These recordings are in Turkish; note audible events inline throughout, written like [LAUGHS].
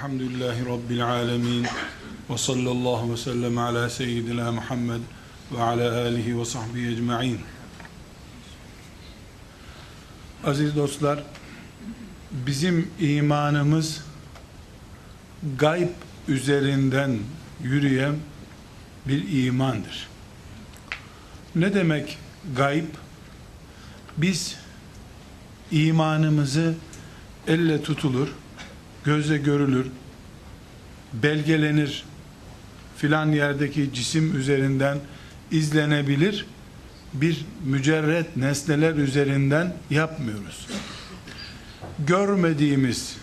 Elhamdülillahi Rabbil alemin. Ve sallallahu ve sellem ala seyyidina Muhammed ve ala alihi ve sahbihi ecma'in. Aziz dostlar, bizim imanımız gayb üzerinden yürüyen bir imandır. Ne demek gayb? Biz imanımızı elle tutulur, gözle görülür, belgelenir, filan yerdeki cisim üzerinden izlenebilir bir mücerret nesneler üzerinden yapmıyoruz. Görmediğimiz,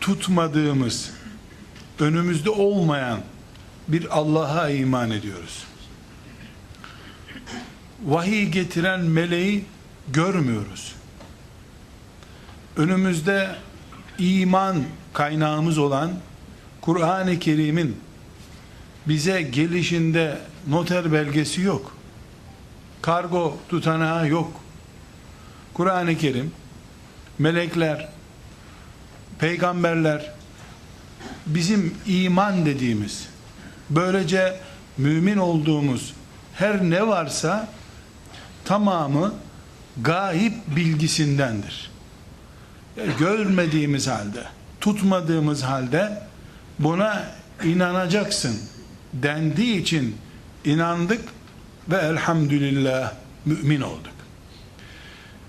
tutmadığımız, önümüzde olmayan bir Allah'a iman ediyoruz. Vahiy getiren meleği görmüyoruz. Önümüzde iman kaynağımız olan Kur'an-ı Kerim'in bize gelişinde noter belgesi yok. Kargo tutanağı yok. Kur'an-ı Kerim, melekler, peygamberler, bizim iman dediğimiz, böylece mümin olduğumuz her ne varsa tamamı gayip bilgisindendir. Görmediğimiz halde, tutmadığımız halde buna inanacaksın dendiği için inandık ve elhamdülillah mümin olduk.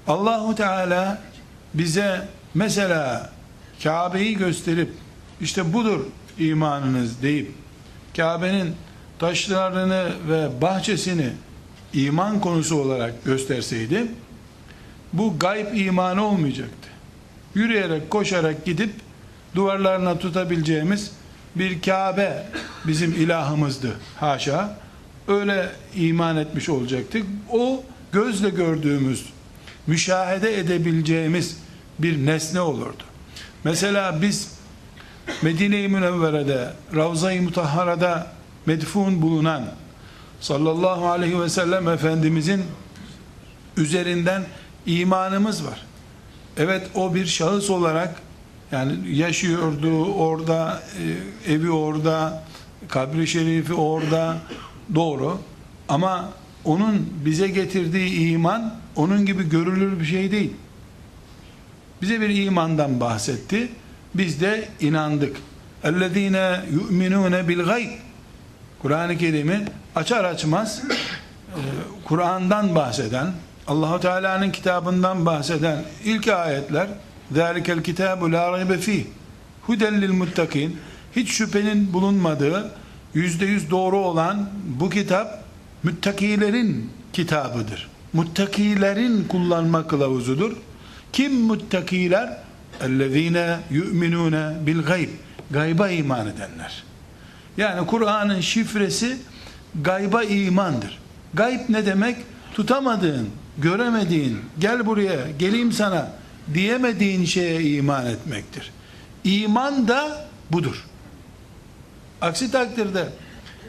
Allahu Teala bize mesela Kabe'yi gösterip işte budur imanınız deyip Kabe'nin taşlarını ve bahçesini iman konusu olarak gösterseydi bu gayb imanı olmayacaktı. Yürüyerek, koşarak gidip duvarlarına tutabileceğimiz bir Kabe bizim ilahımızdı. Haşa. Öyle iman etmiş olacaktık. O gözle gördüğümüz, müşahede edebileceğimiz bir nesne olurdu. Mesela biz Medine-i Münevvere'de, Ravza-i Mutahhara'da medfun bulunan sallallahu aleyhi ve sellem Efendimizin üzerinden imanımız var. Evet o bir şahıs olarak yani yaşıyordu orada, e, evi orada, kabri şerifi orada doğru. Ama onun bize getirdiği iman onun gibi görülür bir şey değil. Bize bir imandan bahsetti. Biz de inandık. اَلَّذ۪ينَ يُؤْمِنُونَ بِالْغَيْبِ Kur'an-ı Kerim'i açar açmaz e, Kur'an'dan bahseden, Allahu Teala'nın kitabından bahseden ilk ayetler ذَٰلِكَ الْكِتَابُ لَا رَيْبَ ف۪يهِ Huden lil muttakin hiç şüphenin bulunmadığı yüzde yüz doğru olan bu kitap müttakilerin kitabıdır. Muttakilerin kullanma kılavuzudur. Kim muttakiler? اَلَّذ۪ينَ يُؤْمِنُونَ بِالْغَيْبِ Gayba iman edenler. Yani Kur'an'ın şifresi gayba imandır. Gayb ne demek? Tutamadığın, göremediğin, gel buraya, geleyim sana diyemediğin şeye iman etmektir. İman da budur. Aksi takdirde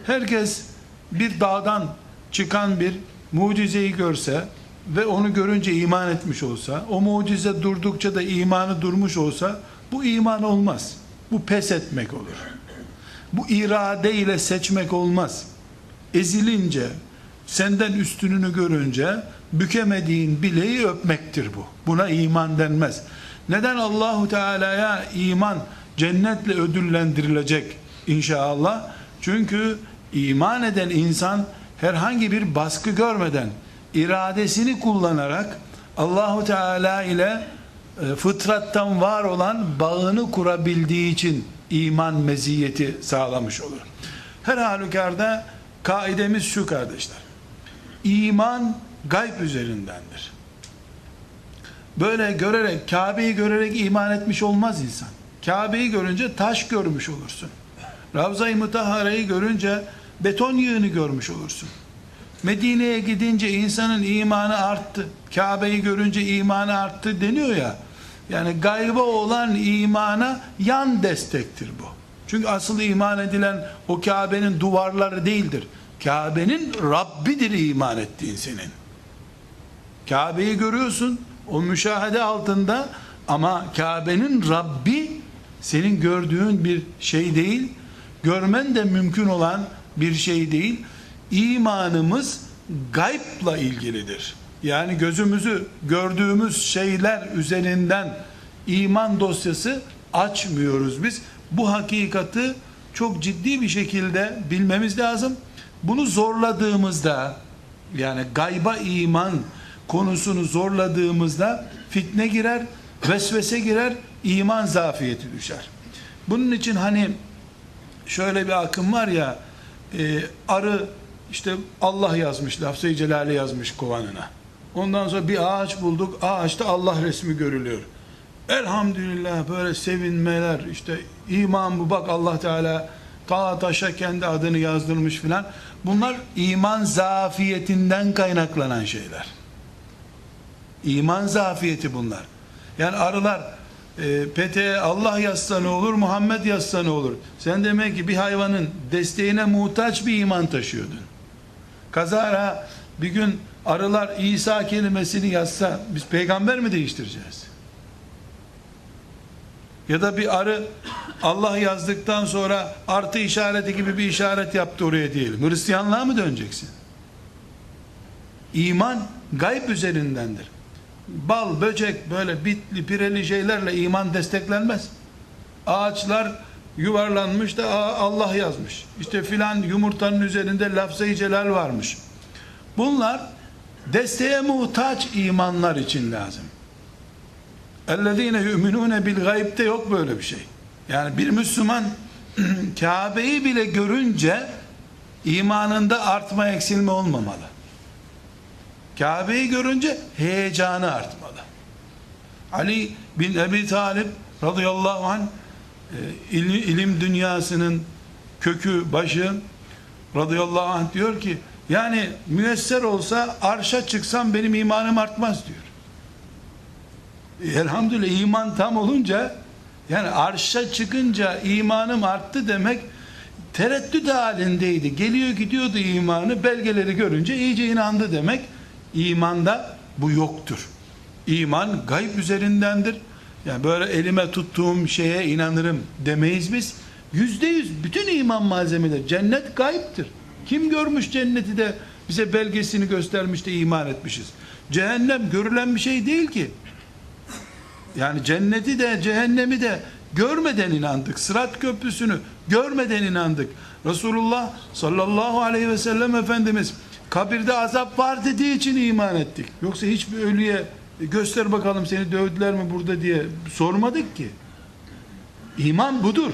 herkes bir dağdan çıkan bir mucizeyi görse ve onu görünce iman etmiş olsa, o mucize durdukça da imanı durmuş olsa bu iman olmaz. Bu pes etmek olur. Bu irade ile seçmek olmaz. Ezilince, senden üstününü görünce bükemediğin bileği öpmektir bu. Buna iman denmez. Neden Allahu Teala'ya iman cennetle ödüllendirilecek inşallah? Çünkü iman eden insan herhangi bir baskı görmeden iradesini kullanarak Allahu Teala ile e, fıtrattan var olan bağını kurabildiği için iman meziyeti sağlamış olur. Her halükarda kaidemiz şu kardeşler. İman gayb üzerindendir. Böyle görerek, Kabe'yi görerek iman etmiş olmaz insan. Kabe'yi görünce taş görmüş olursun. Ravza-i Mutahhara'yı görünce beton yığını görmüş olursun. Medine'ye gidince insanın imanı arttı. Kabe'yi görünce imanı arttı deniyor ya. Yani gayba olan imana yan destektir bu. Çünkü asıl iman edilen o Kabe'nin duvarları değildir. Kabe'nin Rabbidir iman ettiğin senin. Kabe'yi görüyorsun o müşahede altında ama Kabe'nin Rabbi senin gördüğün bir şey değil, görmen de mümkün olan bir şey değil. İmanımız gaybla ilgilidir. Yani gözümüzü gördüğümüz şeyler üzerinden iman dosyası açmıyoruz biz. Bu hakikati çok ciddi bir şekilde bilmemiz lazım. Bunu zorladığımızda yani gayba iman konusunu zorladığımızda fitne girer, vesvese girer, iman zafiyeti düşer. Bunun için hani şöyle bir akım var ya e, arı işte Allah yazmış, lafzı celale yazmış kovanına. Ondan sonra bir ağaç bulduk, ağaçta Allah resmi görülüyor. Elhamdülillah böyle sevinmeler, işte iman bu bak Allah Teala ta taşa kendi adını yazdırmış filan. Bunlar iman zafiyetinden kaynaklanan şeyler. İman zafiyeti bunlar. Yani arılar e, peteğe Allah yazsa ne olur, Muhammed yazsa ne olur? Sen demek ki bir hayvanın desteğine muhtaç bir iman taşıyordun. Kazara bir gün arılar İsa kelimesini yazsa biz peygamber mi değiştireceğiz? Ya da bir arı Allah yazdıktan sonra artı işareti gibi bir işaret yaptı oraya diyelim. Hristiyanlığa mı döneceksin? İman gayb üzerindendir Bal, böcek böyle bitli, pireli şeylerle iman desteklenmez. Ağaçlar yuvarlanmış da Allah yazmış. İşte filan yumurtanın üzerinde lafzayı celal varmış. Bunlar desteğe muhtaç imanlar için lazım. اَلَّذ۪ينَ يُؤْمِنُونَ بِالْغَيْب'te yok böyle bir şey. Yani bir Müslüman [CLEARS THROAT] Kabe'yi bile görünce imanında artma eksilme olmamalı. Kabe'yi görünce heyecanı artmalı. Ali bin Ebi Talib radıyallahu anh e, ilim dünyasının kökü başı radıyallahu anh diyor ki yani müesser olsa arşa çıksam benim imanım artmaz diyor. Elhamdülillah iman tam olunca yani arşa çıkınca imanım arttı demek tereddüt halindeydi. Geliyor gidiyordu imanı belgeleri görünce iyice inandı demek. İmanda bu yoktur. İman gayb üzerindendir. Yani böyle elime tuttuğum şeye inanırım demeyiz biz. Yüzde yüz bütün iman malzemeleri cennet gayiptir. Kim görmüş cenneti de bize belgesini göstermiş de iman etmişiz. Cehennem görülen bir şey değil ki. Yani cenneti de cehennemi de görmeden inandık. Sırat köprüsünü görmeden inandık. Resulullah sallallahu aleyhi ve sellem Efendimiz kabirde azap var dediği için iman ettik. Yoksa hiçbir ölüye göster bakalım seni dövdüler mi burada diye sormadık ki. İman budur.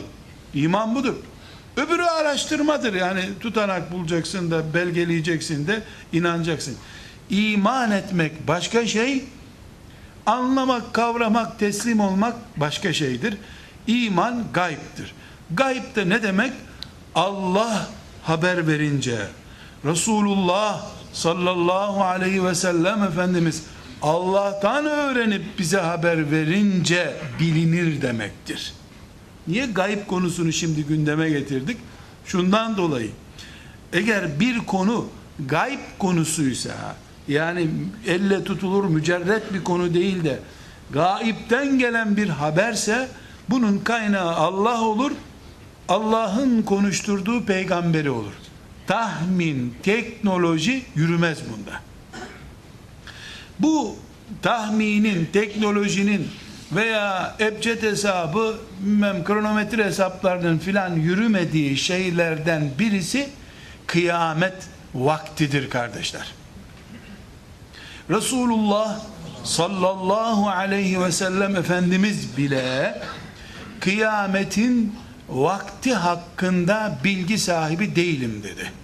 İman budur. Öbürü araştırmadır. Yani tutanak bulacaksın da belgeleyeceksin de inanacaksın. İman etmek başka şey, anlamak, kavramak, teslim olmak başka şeydir. İman gayiptir. Gayb de ne demek? Allah haber verince, Resulullah sallallahu aleyhi ve sellem Efendimiz Allah'tan öğrenip bize haber verince bilinir demektir. Niye gayb konusunu şimdi gündeme getirdik? Şundan dolayı eğer bir konu gayb konusuysa yani elle tutulur mücerret bir konu değil de gaipten gelen bir haberse bunun kaynağı Allah olur Allah'ın konuşturduğu peygamberi olur tahmin teknoloji yürümez bunda bu tahminin teknolojinin veya ebced hesabı bilmem kronometre hesaplarının filan yürümediği şeylerden birisi kıyamet vaktidir kardeşler Resulullah sallallahu aleyhi ve sellem Efendimiz bile kıyametin vakti hakkında bilgi sahibi değilim dedi.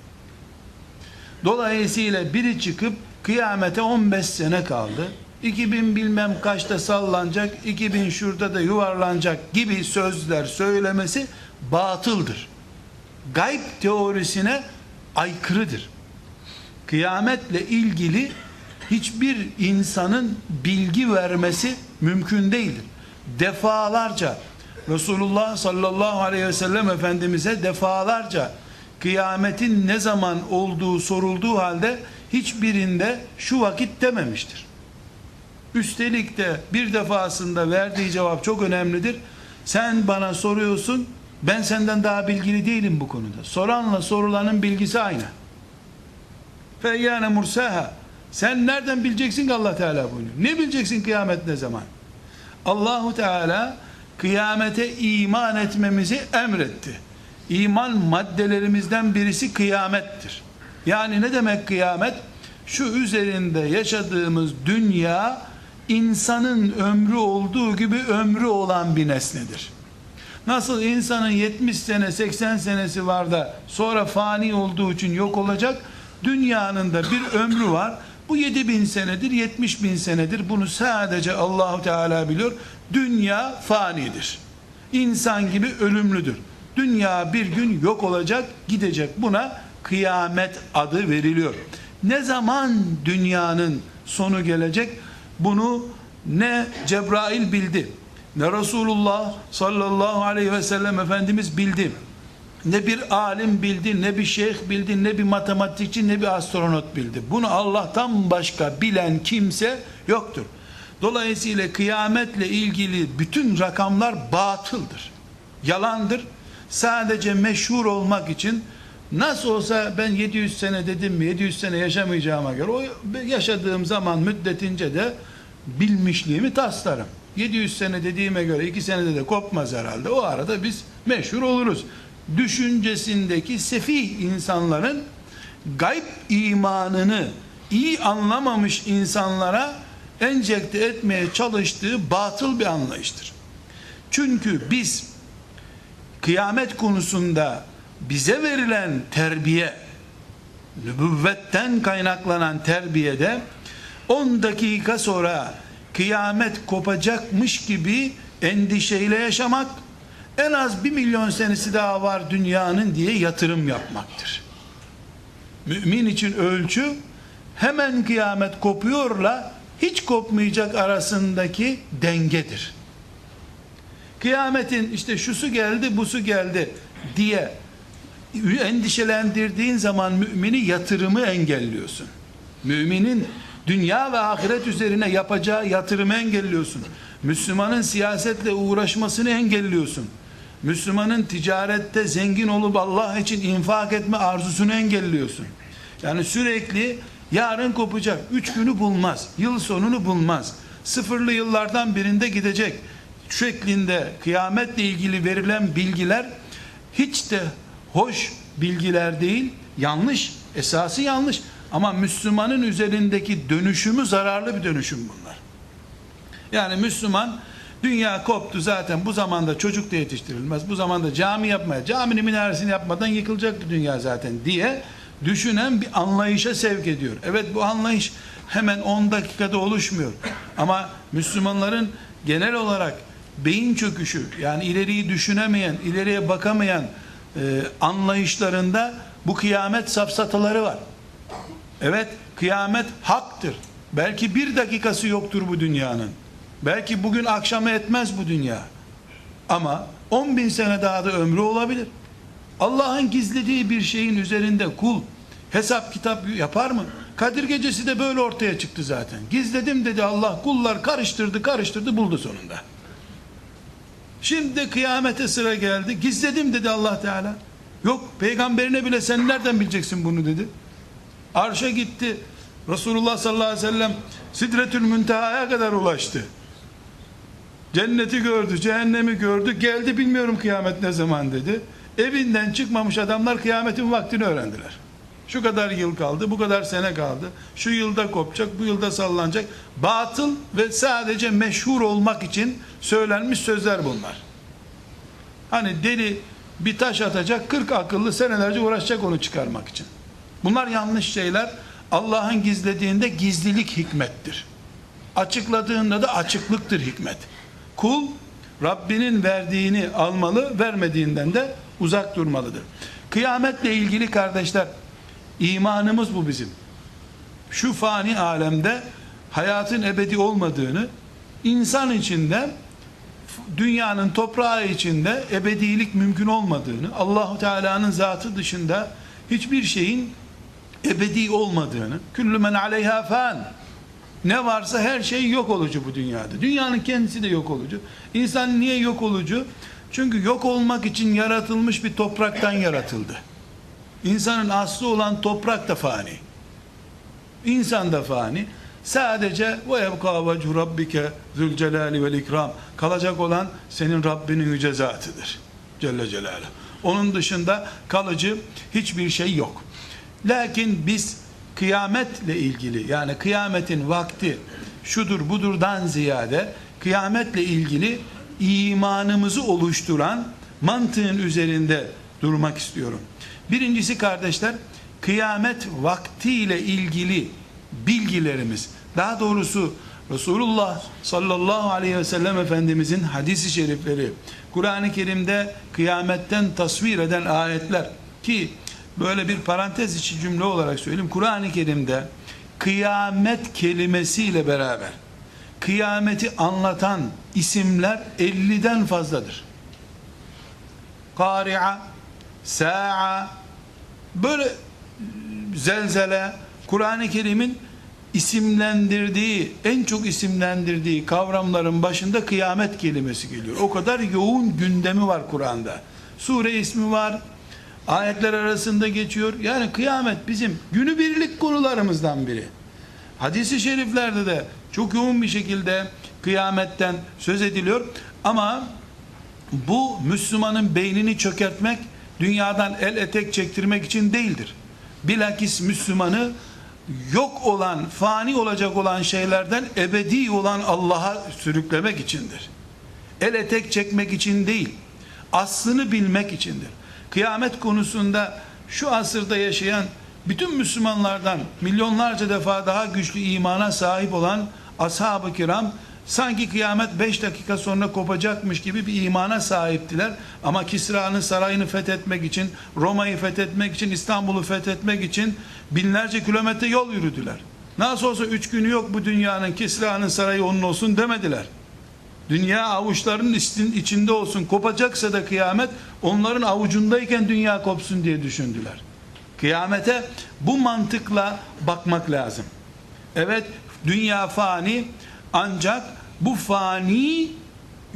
Dolayısıyla biri çıkıp kıyamete 15 sene kaldı. 2000 bilmem kaçta sallanacak, 2000 şurada da yuvarlanacak gibi sözler söylemesi batıldır. Gayb teorisine aykırıdır. Kıyametle ilgili hiçbir insanın bilgi vermesi mümkün değildir. Defalarca Resulullah sallallahu aleyhi ve sellem Efendimiz'e defalarca kıyametin ne zaman olduğu sorulduğu halde hiçbirinde şu vakit dememiştir. Üstelik de bir defasında verdiği cevap çok önemlidir. Sen bana soruyorsun, ben senden daha bilgili değilim bu konuda. Soranla sorulanın bilgisi aynı. Feyyâne mursaha. Sen nereden bileceksin ki Allah Teala bunu? Ne bileceksin kıyamet ne zaman? Allahu Teala kıyamete iman etmemizi emretti. İman maddelerimizden birisi kıyamettir. Yani ne demek kıyamet? Şu üzerinde yaşadığımız dünya insanın ömrü olduğu gibi ömrü olan bir nesnedir. Nasıl insanın 70 sene 80 senesi var da sonra fani olduğu için yok olacak. Dünyanın da bir ömrü var. Bu 7 bin senedir 70 bin senedir. Bunu sadece Allahu Teala biliyor. Dünya fanidir. İnsan gibi ölümlüdür. Dünya bir gün yok olacak gidecek. Buna kıyamet adı veriliyor. Ne zaman dünyanın sonu gelecek? Bunu ne Cebrail bildi ne Resulullah sallallahu aleyhi ve sellem Efendimiz bildi. Ne bir alim bildi, ne bir şeyh bildi, ne bir matematikçi, ne bir astronot bildi. Bunu Allah'tan başka bilen kimse yoktur. Dolayısıyla kıyametle ilgili bütün rakamlar batıldır. Yalandır. Sadece meşhur olmak için nasıl olsa ben 700 sene dedim mi 700 sene yaşamayacağıma göre o yaşadığım zaman müddetince de bilmişliğimi taslarım. 700 sene dediğime göre 2 senede de kopmaz herhalde. O arada biz meşhur oluruz. Düşüncesindeki sefih insanların gayb imanını iyi anlamamış insanlara enjekte etmeye çalıştığı batıl bir anlayıştır. Çünkü biz kıyamet konusunda bize verilen terbiye nübüvvetten kaynaklanan terbiyede 10 dakika sonra kıyamet kopacakmış gibi endişeyle yaşamak en az bir milyon senesi daha var dünyanın diye yatırım yapmaktır. Mümin için ölçü hemen kıyamet kopuyorla hiç kopmayacak arasındaki dengedir. Kıyametin işte şusu geldi, busu geldi diye endişelendirdiğin zaman mümini yatırımı engelliyorsun. Müminin dünya ve ahiret üzerine yapacağı yatırımı engelliyorsun. Müslümanın siyasetle uğraşmasını engelliyorsun. Müslümanın ticarette zengin olup Allah için infak etme arzusunu engelliyorsun. Yani sürekli yarın kopacak, üç günü bulmaz, yıl sonunu bulmaz, sıfırlı yıllardan birinde gidecek şeklinde kıyametle ilgili verilen bilgiler hiç de hoş bilgiler değil, yanlış, esası yanlış. Ama Müslümanın üzerindeki dönüşümü zararlı bir dönüşüm bunlar. Yani Müslüman dünya koptu zaten bu zamanda çocuk da yetiştirilmez. Bu zamanda cami yapmaya, caminin minaresini yapmadan yıkılacaktı dünya zaten diye düşünen bir anlayışa sevk ediyor. Evet bu anlayış hemen 10 dakikada oluşmuyor. Ama Müslümanların genel olarak beyin çöküşü yani ileriyi düşünemeyen, ileriye bakamayan e, anlayışlarında bu kıyamet safsataları var. Evet kıyamet haktır. Belki bir dakikası yoktur bu dünyanın. Belki bugün akşamı etmez bu dünya. Ama 10 bin sene daha da ömrü olabilir. Allah'ın gizlediği bir şeyin üzerinde kul hesap kitap yapar mı? Kadir gecesi de böyle ortaya çıktı zaten. Gizledim dedi Allah kullar karıştırdı karıştırdı buldu sonunda. Şimdi kıyamete sıra geldi. Gizledim dedi Allah Teala. Yok peygamberine bile sen nereden bileceksin bunu dedi. Arşa gitti. Resulullah sallallahu aleyhi ve sellem Sidretül Münteha'ya kadar ulaştı. Cenneti gördü, cehennemi gördü. Geldi bilmiyorum kıyamet ne zaman dedi. Evinden çıkmamış adamlar kıyametin vaktini öğrendiler. Şu kadar yıl kaldı, bu kadar sene kaldı. Şu yılda kopacak, bu yılda sallanacak. Batıl ve sadece meşhur olmak için söylenmiş sözler bunlar. Hani deli bir taş atacak, 40 akıllı senelerce uğraşacak onu çıkarmak için. Bunlar yanlış şeyler. Allah'ın gizlediğinde gizlilik hikmettir. Açıkladığında da açıklıktır hikmet. Kul Rabbinin verdiğini almalı, vermediğinden de uzak durmalıdır. Kıyametle ilgili kardeşler, imanımız bu bizim. Şu fani alemde hayatın ebedi olmadığını, insan içinde dünyanın toprağı içinde ebedilik mümkün olmadığını, Allahu Teala'nın zatı dışında hiçbir şeyin ebedi olmadığını, küllü men aleyha fan, Ne varsa her şey yok olucu bu dünyada. Dünyanın kendisi de yok olucu. İnsan niye yok olucu? Çünkü yok olmak için yaratılmış bir topraktan yaratıldı. İnsanın aslı olan toprak da fani. İnsan da fani. Sadece ve yebka vechu rabbike zülcelali vel ikram kalacak olan senin Rabbinin yüce zatıdır. Celle Celaluhu. Onun dışında kalıcı hiçbir şey yok. Lakin biz kıyametle ilgili yani kıyametin vakti şudur budurdan ziyade kıyametle ilgili imanımızı oluşturan mantığın üzerinde durmak istiyorum. Birincisi kardeşler kıyamet vaktiyle ilgili bilgilerimiz daha doğrusu Resulullah sallallahu aleyhi ve sellem Efendimizin hadisi şerifleri Kur'an-ı Kerim'de kıyametten tasvir eden ayetler ki böyle bir parantez içi cümle olarak söyleyeyim Kur'an-ı Kerim'de kıyamet kelimesiyle beraber kıyameti anlatan isimler 50'den fazladır. Kari'a, sa'a, böyle zelzele, Kur'an-ı Kerim'in isimlendirdiği, en çok isimlendirdiği kavramların başında kıyamet kelimesi geliyor. O kadar yoğun gündemi var Kur'an'da. Sure ismi var, ayetler arasında geçiyor. Yani kıyamet bizim günübirlik konularımızdan biri. Hadisi şeriflerde de çok yoğun bir şekilde kıyametten söz ediliyor. Ama bu Müslümanın beynini çökertmek, dünyadan el etek çektirmek için değildir. Bilakis Müslümanı yok olan, fani olacak olan şeylerden ebedi olan Allah'a sürüklemek içindir. El etek çekmek için değil, aslını bilmek içindir. Kıyamet konusunda şu asırda yaşayan bütün Müslümanlardan milyonlarca defa daha güçlü imana sahip olan ashab-ı kiram sanki kıyamet 5 dakika sonra kopacakmış gibi bir imana sahiptiler. Ama Kisra'nın sarayını fethetmek için, Roma'yı fethetmek için, İstanbul'u fethetmek için binlerce kilometre yol yürüdüler. Nasıl olsa üç günü yok bu dünyanın Kisra'nın sarayı onun olsun demediler. Dünya avuçlarının içinde olsun kopacaksa da kıyamet onların avucundayken dünya kopsun diye düşündüler. Kıyamete bu mantıkla bakmak lazım. Evet dünya fani ancak bu fani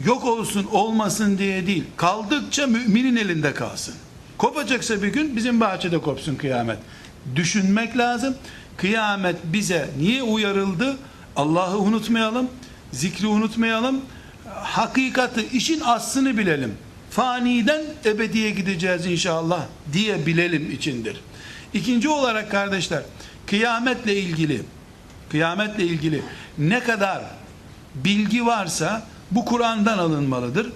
yok olsun olmasın diye değil. Kaldıkça müminin elinde kalsın. Kopacaksa bir gün bizim bahçede kopsun kıyamet. Düşünmek lazım. Kıyamet bize niye uyarıldı? Allah'ı unutmayalım. Zikri unutmayalım. Hakikati, işin aslını bilelim. Faniden ebediye gideceğiz inşallah diye bilelim içindir. İkinci olarak kardeşler, kıyametle ilgili kıyametle ilgili ne kadar bilgi varsa bu Kur'an'dan alınmalıdır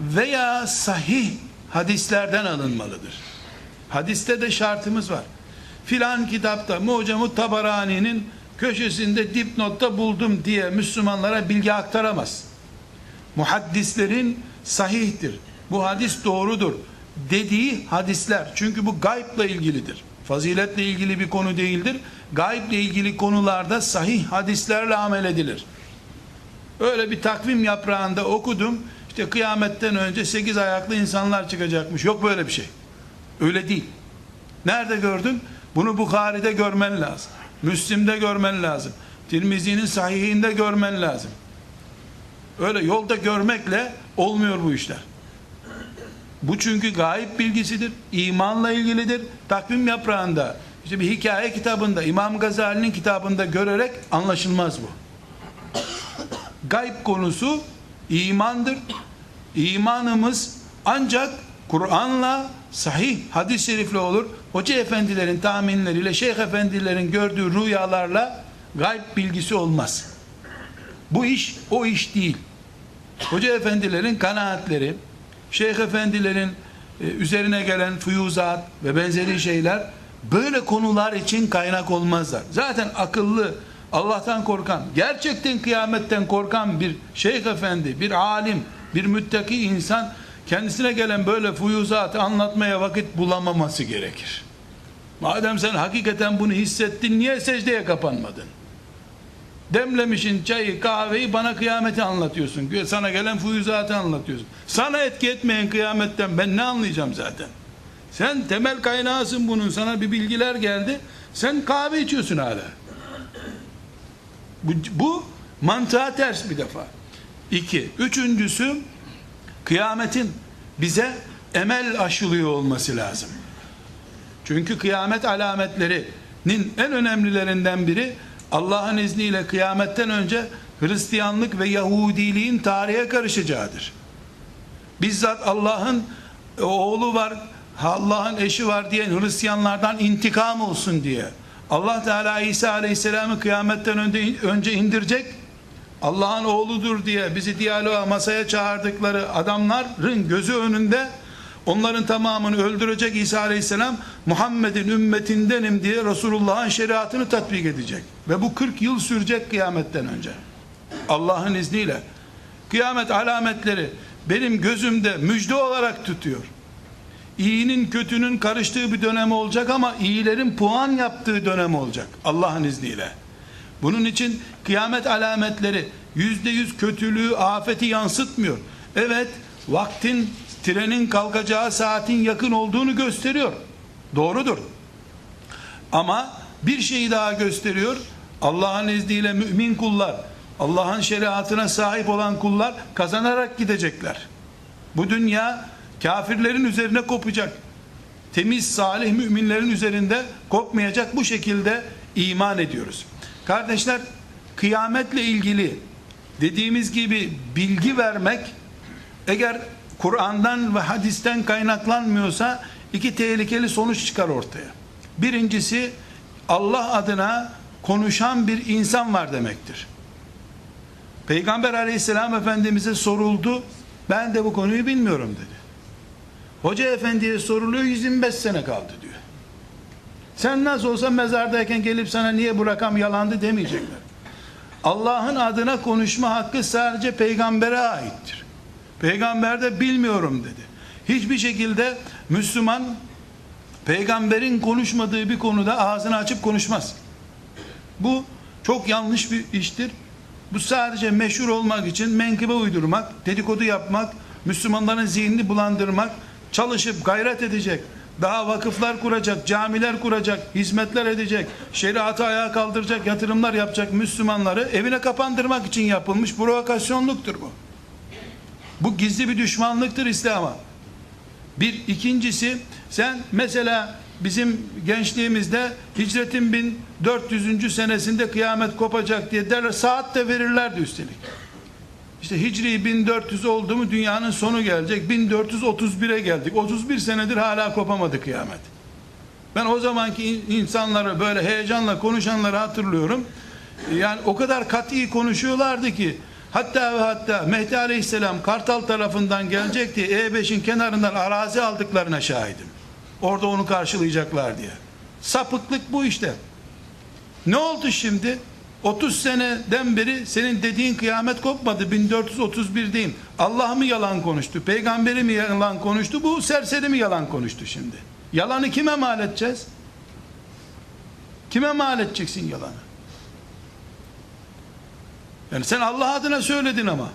veya sahih hadislerden alınmalıdır. Hadiste de şartımız var. Filan kitapta Mucamut Tabarani'nin köşesinde dipnotta buldum diye Müslümanlara bilgi aktaramaz. Muhaddislerin sahihtir. Bu hadis doğrudur dediği hadisler. Çünkü bu gaybla ilgilidir. Faziletle ilgili bir konu değildir. Gayble ilgili konularda sahih hadislerle amel edilir. Öyle bir takvim yaprağında okudum. İşte kıyametten önce sekiz ayaklı insanlar çıkacakmış. Yok böyle bir şey. Öyle değil. Nerede gördün? Bunu Bukhari'de görmen lazım. Müslim'de görmen lazım. Tirmizi'nin sahihinde görmen lazım. Öyle yolda görmekle olmuyor bu işler. Bu çünkü gayip bilgisidir. imanla ilgilidir. Takvim yaprağında, işte bir hikaye kitabında, İmam Gazali'nin kitabında görerek anlaşılmaz bu. Gayb konusu imandır. İmanımız ancak Kur'an'la sahih hadis-i şerifle olur. Hoca efendilerin tahminleriyle, şeyh efendilerin gördüğü rüyalarla gayb bilgisi olmaz. Bu iş o iş değil. Hoca efendilerin kanaatleri, şeyh efendilerin e, üzerine gelen fuyuzat ve benzeri şeyler böyle konular için kaynak olmazlar. Zaten akıllı, Allah'tan korkan, gerçekten kıyametten korkan bir şeyh efendi, bir alim, bir müttaki insan kendisine gelen böyle fuyuzatı anlatmaya vakit bulamaması gerekir. Madem sen hakikaten bunu hissettin niye secdeye kapanmadın? Demlemişin çayı, kahveyi bana kıyameti anlatıyorsun. Sana gelen fuyuzatı anlatıyorsun. Sana etki etmeyen kıyametten ben ne anlayacağım zaten? Sen temel kaynağısın bunun. Sana bir bilgiler geldi. Sen kahve içiyorsun hala. Bu, bu mantığa ters bir defa. İki. Üçüncüsü kıyametin bize emel aşılıyor olması lazım. Çünkü kıyamet alametlerinin en önemlilerinden biri Allah'ın izniyle kıyametten önce Hristiyanlık ve Yahudiliğin tarihe karışacağıdır. Bizzat Allah'ın oğlu var, Allah'ın eşi var diyen Hristiyanlardan intikam olsun diye Allah Teala İsa Aleyhisselam'ı kıyametten önce, indirecek. Allah'ın oğludur diye bizi diyaloğa masaya çağırdıkları adamların gözü önünde onların tamamını öldürecek İsa Aleyhisselam Muhammed'in ümmetindenim diye Resulullah'ın şeriatını tatbik edecek. Ve bu 40 yıl sürecek kıyametten önce. Allah'ın izniyle. Kıyamet alametleri benim gözümde müjde olarak tutuyor. İyinin kötünün karıştığı bir dönem olacak ama iyilerin puan yaptığı dönem olacak. Allah'ın izniyle. Bunun için kıyamet alametleri yüzde yüz kötülüğü, afeti yansıtmıyor. Evet, vaktin, trenin kalkacağı saatin yakın olduğunu gösteriyor. Doğrudur. Ama bir şeyi daha gösteriyor. Allah'ın izniyle mümin kullar, Allah'ın şeriatına sahip olan kullar kazanarak gidecekler. Bu dünya kafirlerin üzerine kopacak. Temiz, salih müminlerin üzerinde kopmayacak bu şekilde iman ediyoruz. Kardeşler, kıyametle ilgili dediğimiz gibi bilgi vermek eğer Kur'an'dan ve hadisten kaynaklanmıyorsa iki tehlikeli sonuç çıkar ortaya. Birincisi Allah adına konuşan bir insan var demektir. Peygamber aleyhisselam efendimize soruldu. Ben de bu konuyu bilmiyorum dedi. Hoca efendiye soruluyor 125 sene kaldı diyor. Sen nasıl olsa mezardayken gelip sana niye bu rakam yalandı demeyecekler. Allah'ın adına konuşma hakkı sadece peygambere aittir. Peygamber de bilmiyorum dedi. Hiçbir şekilde Müslüman peygamberin konuşmadığı bir konuda ağzını açıp konuşmaz. Bu çok yanlış bir iştir. Bu sadece meşhur olmak için menkıbe uydurmak, dedikodu yapmak, Müslümanların zihnini bulandırmak, çalışıp gayret edecek, daha vakıflar kuracak, camiler kuracak, hizmetler edecek, şeriatı ayağa kaldıracak, yatırımlar yapacak Müslümanları evine kapandırmak için yapılmış provokasyonluktur bu. Bu gizli bir düşmanlıktır İslam'a. Bir ikincisi sen mesela bizim gençliğimizde hicretin 1400. senesinde kıyamet kopacak diye derler saat de verirlerdi üstelik. İşte Hicri 1400 oldu mu dünyanın sonu gelecek. 1431'e geldik. 31 senedir hala kopamadı kıyamet. Ben o zamanki insanları böyle heyecanla konuşanları hatırlıyorum. Yani o kadar kat'i konuşuyorlardı ki hatta ve hatta Mehdi Aleyhisselam Kartal tarafından gelecek diye E5'in kenarından arazi aldıklarına şahidim. Orada onu karşılayacaklar diye. Sapıklık bu işte. Ne oldu şimdi? 30 seneden beri senin dediğin kıyamet kopmadı 1431'deyim. Allah mı yalan konuştu? Peygamberi mi yalan konuştu? Bu serseri mi yalan konuştu şimdi? Yalanı kime mal edeceğiz? Kime mal edeceksin yalanı? Yani sen Allah adına söyledin ama.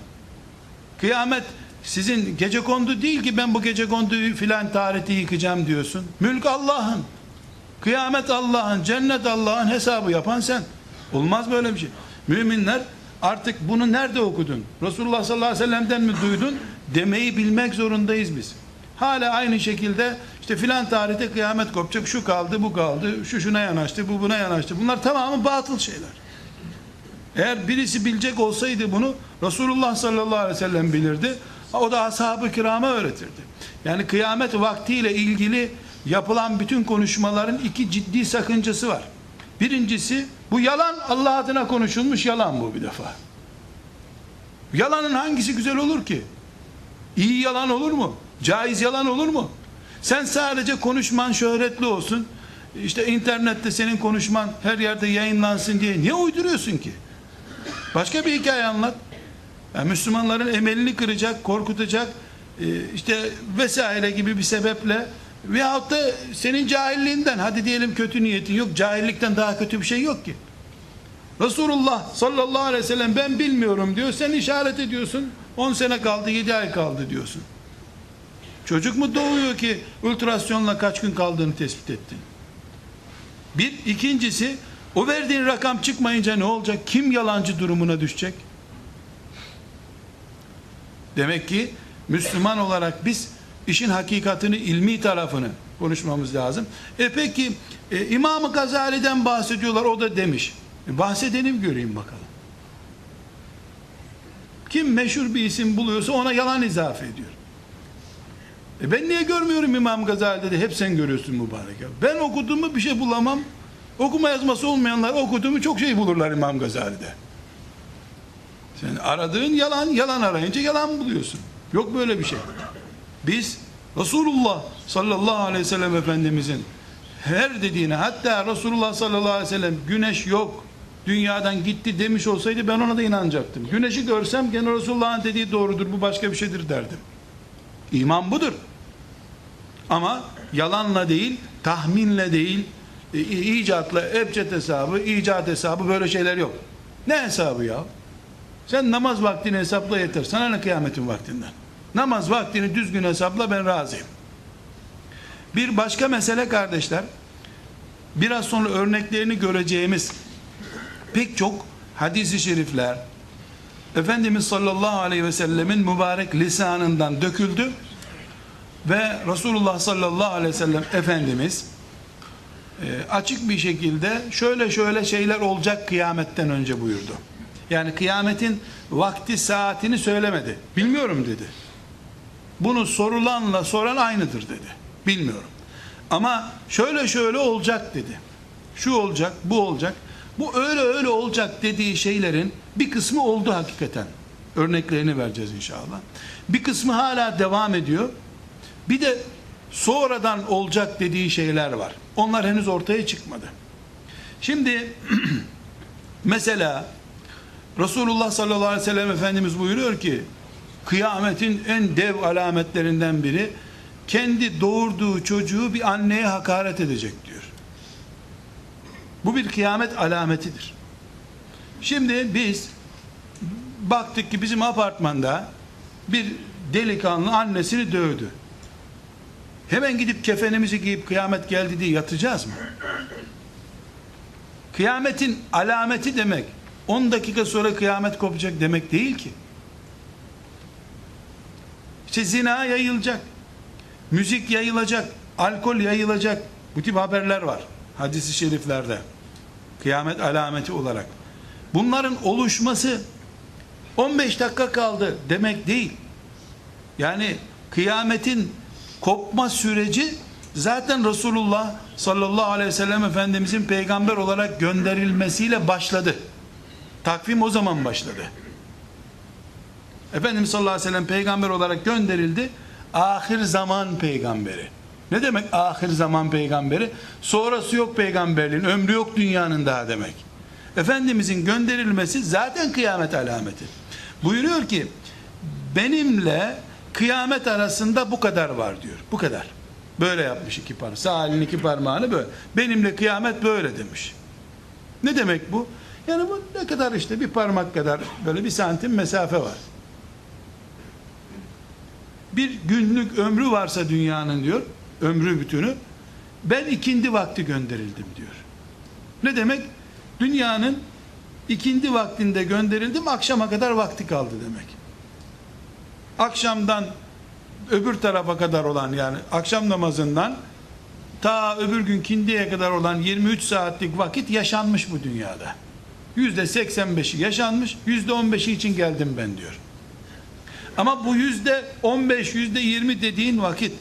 Kıyamet sizin gece kondu değil ki ben bu gece konduyu filan tarihte yıkacağım diyorsun. Mülk Allah'ın. Kıyamet Allah'ın, cennet Allah'ın hesabı yapan sen. Olmaz böyle bir şey. Müminler artık bunu nerede okudun? Resulullah sallallahu aleyhi ve sellem'den mi duydun? Demeyi bilmek zorundayız biz. Hala aynı şekilde işte filan tarihte kıyamet kopacak, şu kaldı, bu kaldı, şu şuna yanaştı, bu buna yanaştı. Bunlar tamamı batıl şeyler. Eğer birisi bilecek olsaydı bunu Resulullah sallallahu aleyhi ve sellem bilirdi. O da ashab-ı kirama öğretirdi. Yani kıyamet vaktiyle ilgili yapılan bütün konuşmaların iki ciddi sakıncası var. Birincisi bu yalan Allah adına konuşulmuş yalan bu bir defa. Yalanın hangisi güzel olur ki? İyi yalan olur mu? Caiz yalan olur mu? Sen sadece konuşman şöhretli olsun. İşte internette senin konuşman her yerde yayınlansın diye niye uyduruyorsun ki? Başka bir hikaye anlat. Yani Müslümanların emelini kıracak, korkutacak e, işte vesaire gibi bir sebeple veyahut da senin cahilliğinden hadi diyelim kötü niyetin yok cahillikten daha kötü bir şey yok ki. Resulullah sallallahu aleyhi ve sellem ben bilmiyorum diyor sen işaret ediyorsun 10 sene kaldı 7 ay kaldı diyorsun. Çocuk mu doğuyor ki ultrasyonla kaç gün kaldığını tespit ettin. Bir ikincisi O verdiğin rakam çıkmayınca ne olacak? Kim yalancı durumuna düşecek? Demek ki Müslüman olarak biz işin hakikatini, ilmi tarafını konuşmamız lazım. E peki e, İmam-ı Gazali'den bahsediyorlar o da demiş. E, bahsedelim göreyim bakalım. Kim meşhur bir isim buluyorsa ona yalan izafe ediyor. E ben niye görmüyorum İmam Gazali'de de hep sen görüyorsun mübarek. Ben okuduğumu bir şey bulamam. Okuma yazması olmayanlar okuduğumu çok şey bulurlar İmam Gazali'de. Sen aradığın yalan, yalan arayınca yalan buluyorsun. Yok böyle bir şey. Biz Resulullah sallallahu aleyhi ve sellem Efendimizin her dediğine hatta Resulullah sallallahu aleyhi ve sellem güneş yok dünyadan gitti demiş olsaydı ben ona da inanacaktım. Güneşi görsem gene Resulullah'ın dediği doğrudur bu başka bir şeydir derdim. İman budur. Ama yalanla değil, tahminle değil, icatla, ebced hesabı, icat hesabı böyle şeyler yok. Ne hesabı ya? Sen namaz vaktini hesapla yeter. Sana ne kıyametin vaktinden? Namaz vaktini düzgün hesapla ben razıyım. Bir başka mesele kardeşler, biraz sonra örneklerini göreceğimiz pek çok hadisi şerifler Efendimiz sallallahu aleyhi ve sellemin mübarek lisanından döküldü ve Resulullah sallallahu aleyhi ve sellem Efendimiz e, açık bir şekilde şöyle şöyle şeyler olacak kıyametten önce buyurdu. Yani kıyametin vakti saatini söylemedi. Bilmiyorum dedi. Bunu sorulanla soran aynıdır dedi. Bilmiyorum. Ama şöyle şöyle olacak dedi. Şu olacak, bu olacak. Bu öyle öyle olacak dediği şeylerin bir kısmı oldu hakikaten. Örneklerini vereceğiz inşallah. Bir kısmı hala devam ediyor. Bir de sonradan olacak dediği şeyler var. Onlar henüz ortaya çıkmadı. Şimdi [CLEARS THROAT] mesela Resulullah sallallahu aleyhi ve sellem Efendimiz buyuruyor ki kıyametin en dev alametlerinden biri kendi doğurduğu çocuğu bir anneye hakaret edecek diyor. Bu bir kıyamet alametidir. Şimdi biz baktık ki bizim apartmanda bir delikanlı annesini dövdü. Hemen gidip kefenimizi giyip kıyamet geldi diye yatacağız mı? Kıyametin alameti demek 10 dakika sonra kıyamet kopacak demek değil ki. İşte zina yayılacak. Müzik yayılacak. Alkol yayılacak. Bu tip haberler var. Hadis-i şeriflerde. Kıyamet alameti olarak. Bunların oluşması 15 dakika kaldı demek değil. Yani kıyametin kopma süreci zaten Resulullah sallallahu aleyhi ve sellem Efendimizin peygamber olarak gönderilmesiyle başladı. Takvim o zaman başladı. Efendimiz sallallahu aleyhi ve sellem peygamber olarak gönderildi. Ahir zaman peygamberi. Ne demek ahir zaman peygamberi? Sonrası yok peygamberliğin, ömrü yok dünyanın daha demek. Efendimizin gönderilmesi zaten kıyamet alameti. Buyuruyor ki benimle kıyamet arasında bu kadar var diyor. Bu kadar. Böyle yapmış iki parmağı. Sağ elin iki parmağını böyle. Benimle kıyamet böyle demiş. Ne demek bu? Yani bu ne kadar işte bir parmak kadar böyle bir santim mesafe var. Bir günlük ömrü varsa dünyanın diyor, ömrü bütünü, ben ikindi vakti gönderildim diyor. Ne demek? Dünyanın ikindi vaktinde gönderildim, akşama kadar vakti kaldı demek. Akşamdan öbür tarafa kadar olan yani akşam namazından ta öbür gün kindiye kadar olan 23 saatlik vakit yaşanmış bu dünyada. Yüzde 85'i yaşanmış, yüzde 15'i için geldim ben diyor. Ama bu yüzde 15, yüzde 20 dediğin vakit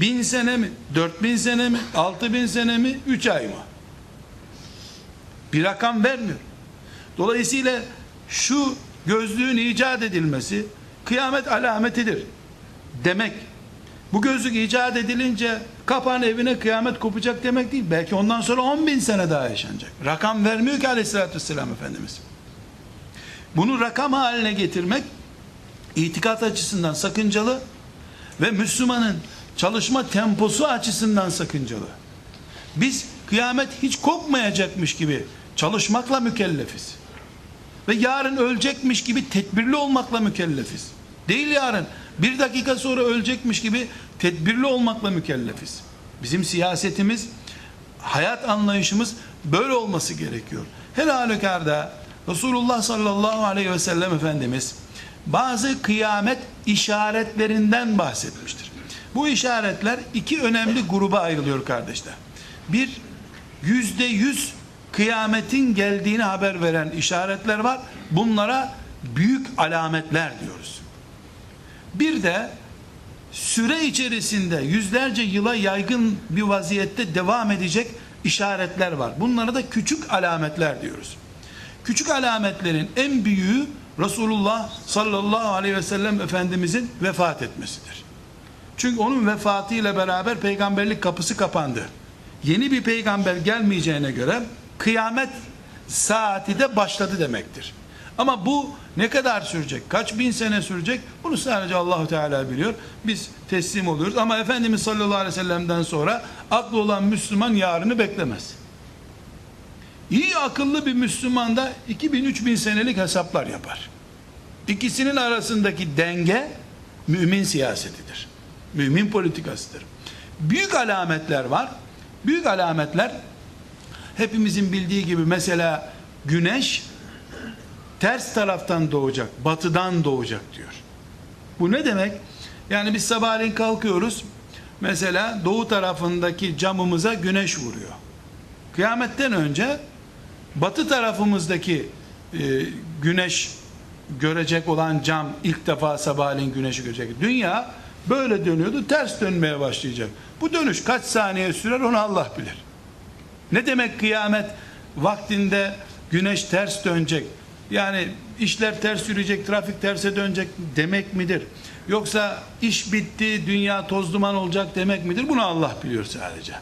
bin sene mi, dört bin sene mi, altı bin sene mi, üç ay mı? Bir rakam vermiyor. Dolayısıyla şu gözlüğün icat edilmesi kıyamet alametidir demek. Bu gözlük icat edilince kapan evine kıyamet kopacak demek değil. Belki ondan sonra 10 bin sene daha yaşanacak. Rakam vermiyor ki aleyhissalatü vesselam Efendimiz. Bunu rakam haline getirmek itikat açısından sakıncalı ve Müslümanın çalışma temposu açısından sakıncalı. Biz kıyamet hiç kopmayacakmış gibi çalışmakla mükellefiz. Ve yarın ölecekmiş gibi tedbirli olmakla mükellefiz. Değil yarın. Bir dakika sonra ölecekmiş gibi tedbirli olmakla mükellefiz. Bizim siyasetimiz, hayat anlayışımız Böyle olması gerekiyor. Her halükarda Resulullah sallallahu aleyhi ve sellem Efendimiz bazı kıyamet işaretlerinden bahsetmiştir. Bu işaretler iki önemli gruba ayrılıyor kardeşler. Bir, yüzde yüz kıyametin geldiğini haber veren işaretler var. Bunlara büyük alametler diyoruz. Bir de süre içerisinde yüzlerce yıla yaygın bir vaziyette devam edecek işaretler var. Bunlara da küçük alametler diyoruz. Küçük alametlerin en büyüğü Resulullah sallallahu aleyhi ve sellem Efendimizin vefat etmesidir. Çünkü onun vefatıyla beraber peygamberlik kapısı kapandı. Yeni bir peygamber gelmeyeceğine göre kıyamet saati de başladı demektir. Ama bu ne kadar sürecek? Kaç bin sene sürecek? Bunu sadece Allahu Teala biliyor. Biz teslim oluyoruz. Ama Efendimiz sallallahu aleyhi ve sellem'den sonra aklı olan Müslüman yarını beklemez. İyi akıllı bir Müslüman da 2000-3000 senelik hesaplar yapar. İkisinin arasındaki denge mümin siyasetidir. Mümin politikasıdır. Büyük alametler var. Büyük alametler hepimizin bildiği gibi mesela güneş ters taraftan doğacak, batıdan doğacak diyor. Bu ne demek? Yani biz sabahleyin kalkıyoruz. Mesela doğu tarafındaki camımıza güneş vuruyor. Kıyametten önce batı tarafımızdaki e, güneş görecek olan cam ilk defa sabahleyin güneşi görecek. Dünya böyle dönüyordu, ters dönmeye başlayacak. Bu dönüş kaç saniye sürer onu Allah bilir. Ne demek kıyamet vaktinde güneş ters dönecek? Yani işler ters yürüyecek, trafik terse dönecek demek midir? Yoksa iş bitti, dünya toz duman olacak demek midir? Bunu Allah biliyor sadece.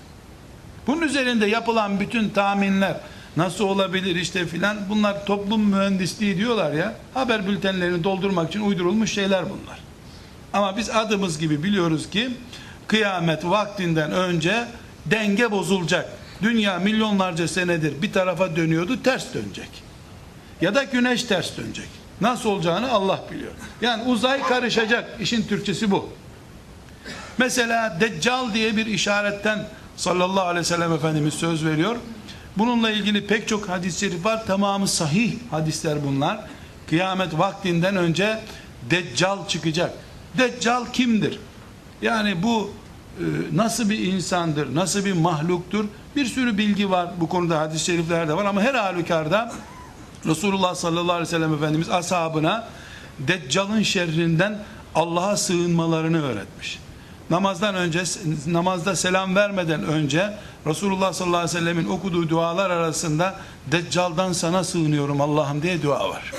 Bunun üzerinde yapılan bütün tahminler nasıl olabilir işte filan bunlar toplum mühendisliği diyorlar ya haber bültenlerini doldurmak için uydurulmuş şeyler bunlar. Ama biz adımız gibi biliyoruz ki kıyamet vaktinden önce denge bozulacak. Dünya milyonlarca senedir bir tarafa dönüyordu ters dönecek. Ya da güneş ters dönecek. Nasıl olacağını Allah biliyor. Yani uzay karışacak. İşin Türkçesi bu. Mesela Deccal diye bir işaretten sallallahu aleyhi ve sellem Efendimiz söz veriyor. Bununla ilgili pek çok hadis-i şerif var. Tamamı sahih hadisler bunlar. Kıyamet vaktinden önce Deccal çıkacak. Deccal kimdir? Yani bu e, nasıl bir insandır, nasıl bir mahluktur? Bir sürü bilgi var bu konuda hadis-i şeriflerde var ama her halükarda Resulullah sallallahu aleyhi ve sellem Efendimiz ashabına Deccal'ın şerrinden Allah'a sığınmalarını öğretmiş. Namazdan önce namazda selam vermeden önce Resulullah sallallahu aleyhi ve sellemin okuduğu dualar arasında Deccal'dan sana sığınıyorum Allah'ım diye dua var.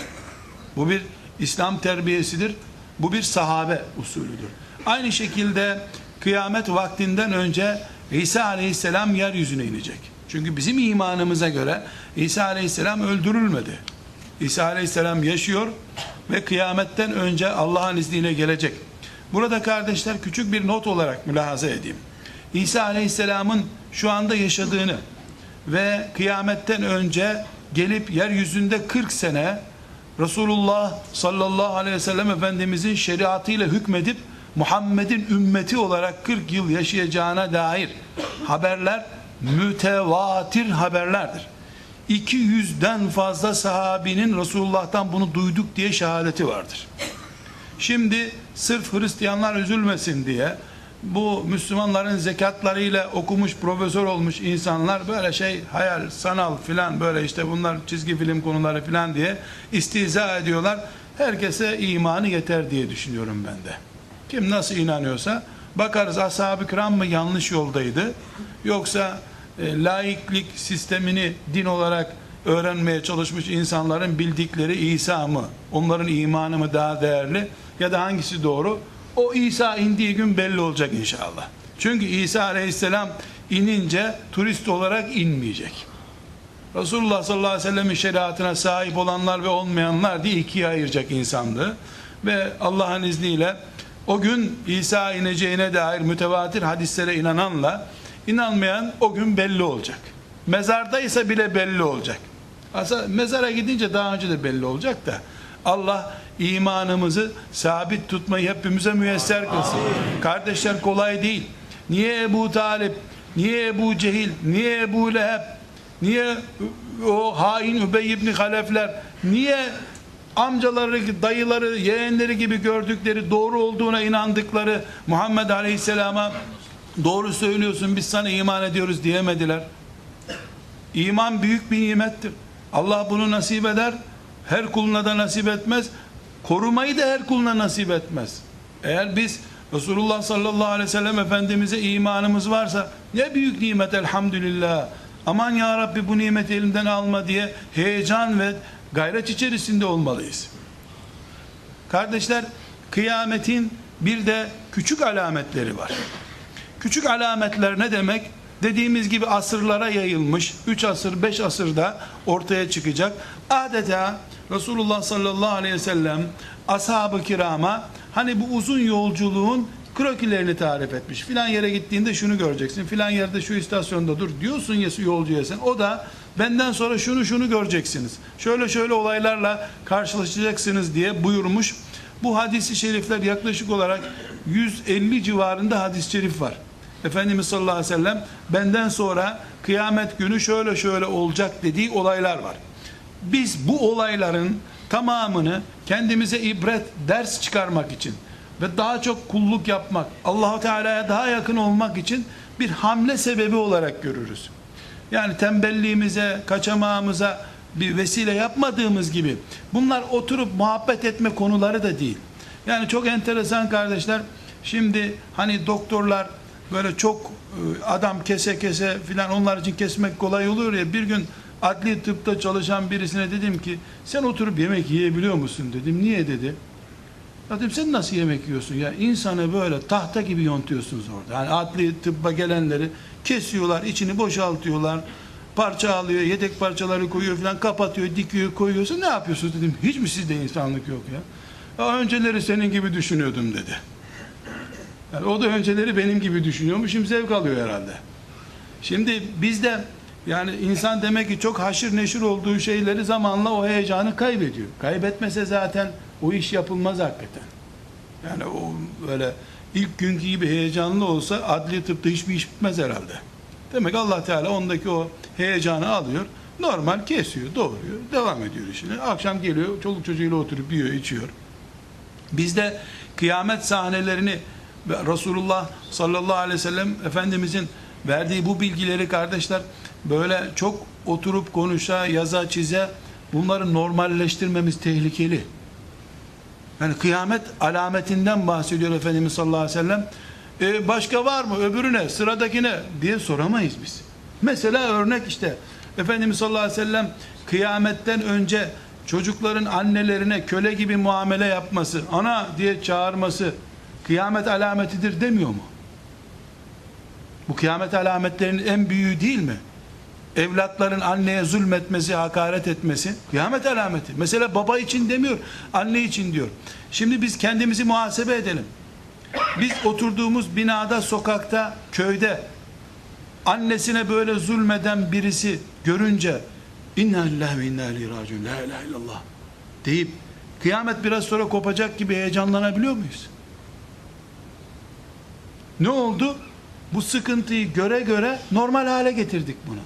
Bu bir İslam terbiyesidir. Bu bir sahabe usulüdür. Aynı şekilde kıyamet vaktinden önce İsa aleyhisselam yeryüzüne inecek. Çünkü bizim imanımıza göre İsa aleyhisselam öldürülmedi. İsa aleyhisselam yaşıyor ve kıyametten önce Allah'ın izniyle gelecek. Burada kardeşler küçük bir not olarak mülahaza edeyim. İsa aleyhisselamın şu anda yaşadığını ve kıyametten önce gelip yeryüzünde 40 sene Resulullah sallallahu aleyhi ve sellem Efendimizin şeriatıyla hükmedip Muhammed'in ümmeti olarak 40 yıl yaşayacağına dair haberler mütevatir haberlerdir. 200'den fazla sahabinin Resulullah'tan bunu duyduk diye şehadeti vardır. Şimdi sırf Hristiyanlar üzülmesin diye bu Müslümanların zekatlarıyla okumuş profesör olmuş insanlar böyle şey hayal sanal filan böyle işte bunlar çizgi film konuları filan diye istiza ediyorlar. Herkese imanı yeter diye düşünüyorum ben de. Kim nasıl inanıyorsa bakarız ashab-ı kiram mı yanlış yoldaydı yoksa e, laiklik sistemini din olarak öğrenmeye çalışmış insanların bildikleri İsa mı onların imanı mı daha değerli ya da hangisi doğru o İsa indiği gün belli olacak inşallah. Çünkü İsa aleyhisselam inince turist olarak inmeyecek. Resulullah sallallahu aleyhi ve sellem'in şeriatına sahip olanlar ve olmayanlar diye ikiye ayıracak insandı. Ve Allah'ın izniyle o gün İsa ineceğine dair mütevatir hadislere inananla inanmayan o gün belli olacak. Mezardaysa bile belli olacak. Aslında mezara gidince daha önce de belli olacak da Allah imanımızı sabit tutmayı hepimize müyesser kılsın. Kardeşler kolay değil. Niye Ebu Talip, niye Ebu Cehil, niye Ebu Leheb Niye o hain Übey ibn Halefler niye amcaları, dayıları, yeğenleri gibi gördükleri doğru olduğuna inandıkları Muhammed Aleyhisselam'a doğru söylüyorsun biz sana iman ediyoruz diyemediler. İman büyük bir nimettir. Allah bunu nasip eder. Her kuluna da nasip etmez. Korumayı da her kuluna nasip etmez. Eğer biz Resulullah sallallahu aleyhi ve sellem Efendimiz'e imanımız varsa ne büyük nimet elhamdülillah. Aman ya Rabbi bu nimeti elimden alma diye heyecan ve gayret içerisinde olmalıyız. Kardeşler kıyametin bir de küçük alametleri var. Küçük alametler ne demek? Dediğimiz gibi asırlara yayılmış, 3 asır, 5 asırda ortaya çıkacak. Adeta Resulullah sallallahu aleyhi ve sellem ashab-ı kirama hani bu uzun yolculuğun krokilerini tarif etmiş. Filan yere gittiğinde şunu göreceksin. Filan yerde şu istasyonda dur diyorsun ya yolcuya sen. O da benden sonra şunu şunu göreceksiniz. Şöyle şöyle olaylarla karşılaşacaksınız diye buyurmuş. Bu hadisi şerifler yaklaşık olarak 150 civarında hadis-i şerif var. Efendimiz sallallahu aleyhi ve sellem benden sonra kıyamet günü şöyle şöyle olacak dediği olaylar var. Biz bu olayların tamamını kendimize ibret, ders çıkarmak için ve daha çok kulluk yapmak, Allahu Teala'ya daha yakın olmak için bir hamle sebebi olarak görürüz. Yani tembelliğimize, kaçamağımıza bir vesile yapmadığımız gibi bunlar oturup muhabbet etme konuları da değil. Yani çok enteresan kardeşler. Şimdi hani doktorlar böyle çok e, adam kese kese filan onlar için kesmek kolay oluyor ya bir gün adli tıpta çalışan birisine dedim ki sen oturup yemek yiyebiliyor musun dedim. Niye dedi. Ya dedim sen nasıl yemek yiyorsun ya insanı böyle tahta gibi yontuyorsunuz orada. Yani adli tıbba gelenleri kesiyorlar içini boşaltıyorlar parça alıyor yedek parçaları koyuyor filan kapatıyor dikiyor koyuyorsa ne yapıyorsunuz dedim. Hiç mi sizde insanlık yok ya? ya önceleri senin gibi düşünüyordum dedi. Yani o da önceleri benim gibi düşünüyormuş. Şimdi zevk alıyor herhalde. Şimdi bizde yani insan demek ki çok haşır neşir olduğu şeyleri zamanla o heyecanı kaybediyor. Kaybetmese zaten o iş yapılmaz hakikaten. Yani o böyle ilk günkü gibi heyecanlı olsa adli tıpta hiçbir iş bitmez herhalde. Demek Allah Teala ondaki o heyecanı alıyor. Normal kesiyor, doğruyor, devam ediyor işine. Akşam geliyor, çoluk çocuğuyla oturup yiyor, içiyor. Bizde kıyamet sahnelerini Resulullah sallallahu aleyhi ve sellem Efendimizin verdiği bu bilgileri kardeşler böyle çok oturup konuşa, yaza, çize bunları normalleştirmemiz tehlikeli. Yani kıyamet alametinden bahsediyor Efendimiz sallallahu aleyhi ve sellem. Ee, başka var mı? Öbürüne, sıradakine diye soramayız biz. Mesela örnek işte Efendimiz sallallahu aleyhi ve sellem kıyametten önce çocukların annelerine köle gibi muamele yapması, ana diye çağırması kıyamet alametidir demiyor mu? Bu kıyamet alametlerinin en büyüğü değil mi? Evlatların anneye zulmetmesi, hakaret etmesi kıyamet alameti. Mesela baba için demiyor, anne için diyor. Şimdi biz kendimizi muhasebe edelim. Biz oturduğumuz binada, sokakta, köyde annesine böyle zulmeden birisi görünce inna lillahi ve inna ileyhi raciun la ilahe illallah deyip kıyamet biraz sonra kopacak gibi heyecanlanabiliyor muyuz? Ne oldu? Bu sıkıntıyı göre göre normal hale getirdik bunu.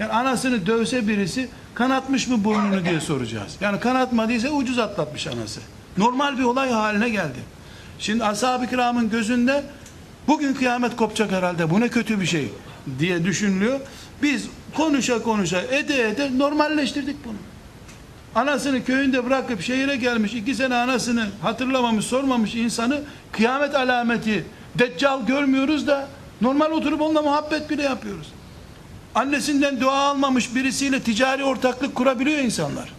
Yani anasını dövse birisi kanatmış mı burnunu diye soracağız. Yani kanatmadıysa ucuz atlatmış anası. Normal bir olay haline geldi. Şimdi ashab-ı kiramın gözünde bugün kıyamet kopacak herhalde bu ne kötü bir şey diye düşünülüyor. Biz konuşa konuşa ede ede normalleştirdik bunu. Anasını köyünde bırakıp şehire gelmiş iki sene anasını hatırlamamış sormamış insanı kıyamet alameti deccal görmüyoruz da normal oturup onunla muhabbet bile yapıyoruz. Annesinden dua almamış birisiyle ticari ortaklık kurabiliyor insanlar.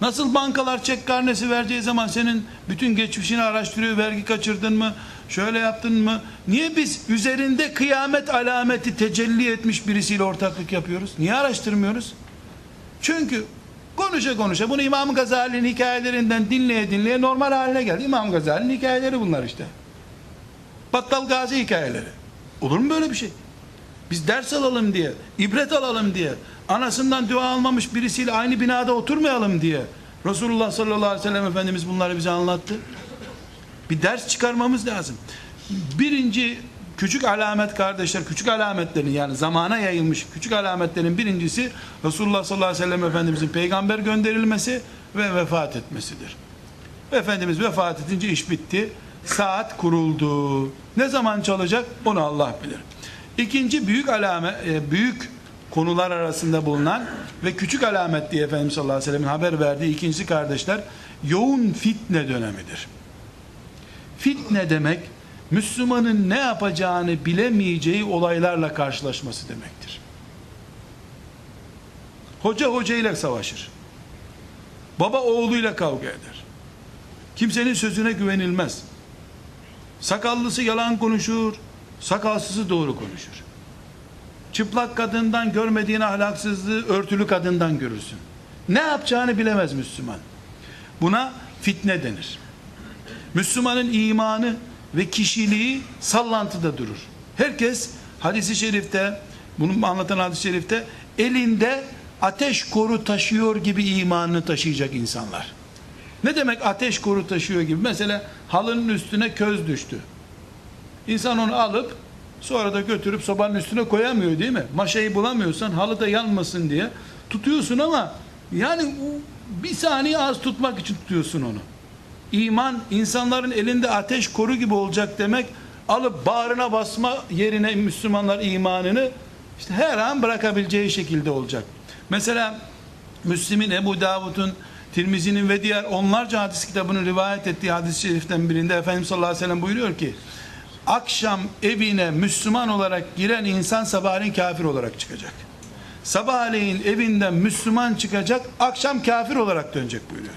Nasıl bankalar çek karnesi vereceği zaman senin bütün geçmişini araştırıyor, vergi kaçırdın mı, şöyle yaptın mı? Niye biz üzerinde kıyamet alameti tecelli etmiş birisiyle ortaklık yapıyoruz? Niye araştırmıyoruz? Çünkü konuşa konuşa bunu İmam Gazali'nin hikayelerinden dinleye dinleye normal haline geldi. İmam Gazali'nin hikayeleri bunlar işte. Battal Gazi hikayeleri. Olur mu böyle bir şey? Biz ders alalım diye, ibret alalım diye, anasından dua almamış birisiyle aynı binada oturmayalım diye Resulullah sallallahu aleyhi ve sellem Efendimiz bunları bize anlattı. Bir ders çıkarmamız lazım. Birinci küçük alamet kardeşler, küçük alametlerin yani zamana yayılmış küçük alametlerin birincisi Resulullah sallallahu aleyhi ve sellem Efendimizin peygamber gönderilmesi ve vefat etmesidir. Efendimiz vefat edince iş bitti. Saat kuruldu. Ne zaman çalacak onu Allah bilir. İkinci büyük alamet, e, büyük konular arasında bulunan ve küçük alamet diye Efendimiz sallallahu aleyhi ve sellem'in haber verdiği ikincisi kardeşler yoğun fitne dönemidir. Fitne demek Müslümanın ne yapacağını bilemeyeceği olaylarla karşılaşması demektir. Hoca hocayla savaşır. Baba oğluyla kavga eder. Kimsenin sözüne güvenilmez. Sakallısı yalan konuşur, sakalsızı doğru konuşur. Çıplak kadından görmediğin ahlaksızlığı örtülü kadından görürsün. Ne yapacağını bilemez Müslüman. Buna fitne denir. Müslümanın imanı ve kişiliği sallantıda durur. Herkes hadisi şerifte, bunu anlatan hadis-i şerifte elinde ateş koru taşıyor gibi imanını taşıyacak insanlar. Ne demek ateş koru taşıyor gibi? Mesela halının üstüne köz düştü. İnsan onu alıp sonra da götürüp sobanın üstüne koyamıyor değil mi? Maşayı bulamıyorsan halı da yanmasın diye tutuyorsun ama yani bir saniye az tutmak için tutuyorsun onu. İman insanların elinde ateş koru gibi olacak demek alıp bağrına basma yerine Müslümanlar imanını işte her an bırakabileceği şekilde olacak. Mesela Müslim'in, Ebu Davud'un, Tirmizi'nin ve diğer onlarca hadis kitabının rivayet ettiği hadis-i şeriften birinde Efendimiz sallallahu aleyhi ve sellem buyuruyor ki akşam evine Müslüman olarak giren insan sabahleyin kafir olarak çıkacak. Sabahleyin evinden Müslüman çıkacak, akşam kafir olarak dönecek buyuruyor.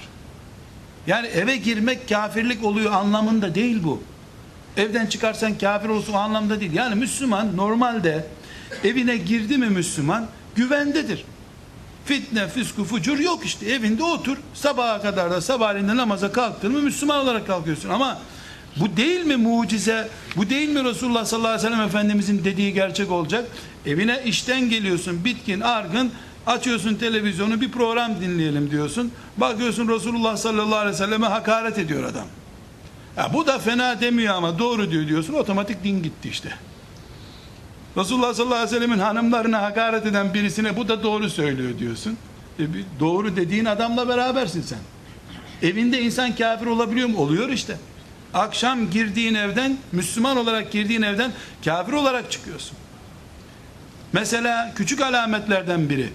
Yani eve girmek kafirlik oluyor anlamında değil bu. Evden çıkarsan kafir olsun anlamda değil. Yani Müslüman normalde evine girdi mi Müslüman güvendedir. Fitne, füsku, fucur yok işte. Evinde otur. Sabaha kadar da sabahleyin namaza kalktın mı Müslüman olarak kalkıyorsun. Ama bu değil mi mucize? Bu değil mi Resulullah sallallahu aleyhi ve sellem Efendimizin dediği gerçek olacak? Evine işten geliyorsun bitkin, argın. Açıyorsun televizyonu bir program dinleyelim diyorsun. Bakıyorsun Resulullah sallallahu aleyhi ve selleme hakaret ediyor adam. Ya bu da fena demiyor ama doğru diyor diyorsun. Otomatik din gitti işte. Resulullah sallallahu aleyhi ve sellemin hanımlarına hakaret eden birisine bu da doğru söylüyor diyorsun. E, doğru dediğin adamla berabersin sen. Evinde insan kafir olabiliyor mu? Oluyor işte. Akşam girdiğin evden, Müslüman olarak girdiğin evden kafir olarak çıkıyorsun. Mesela küçük alametlerden biri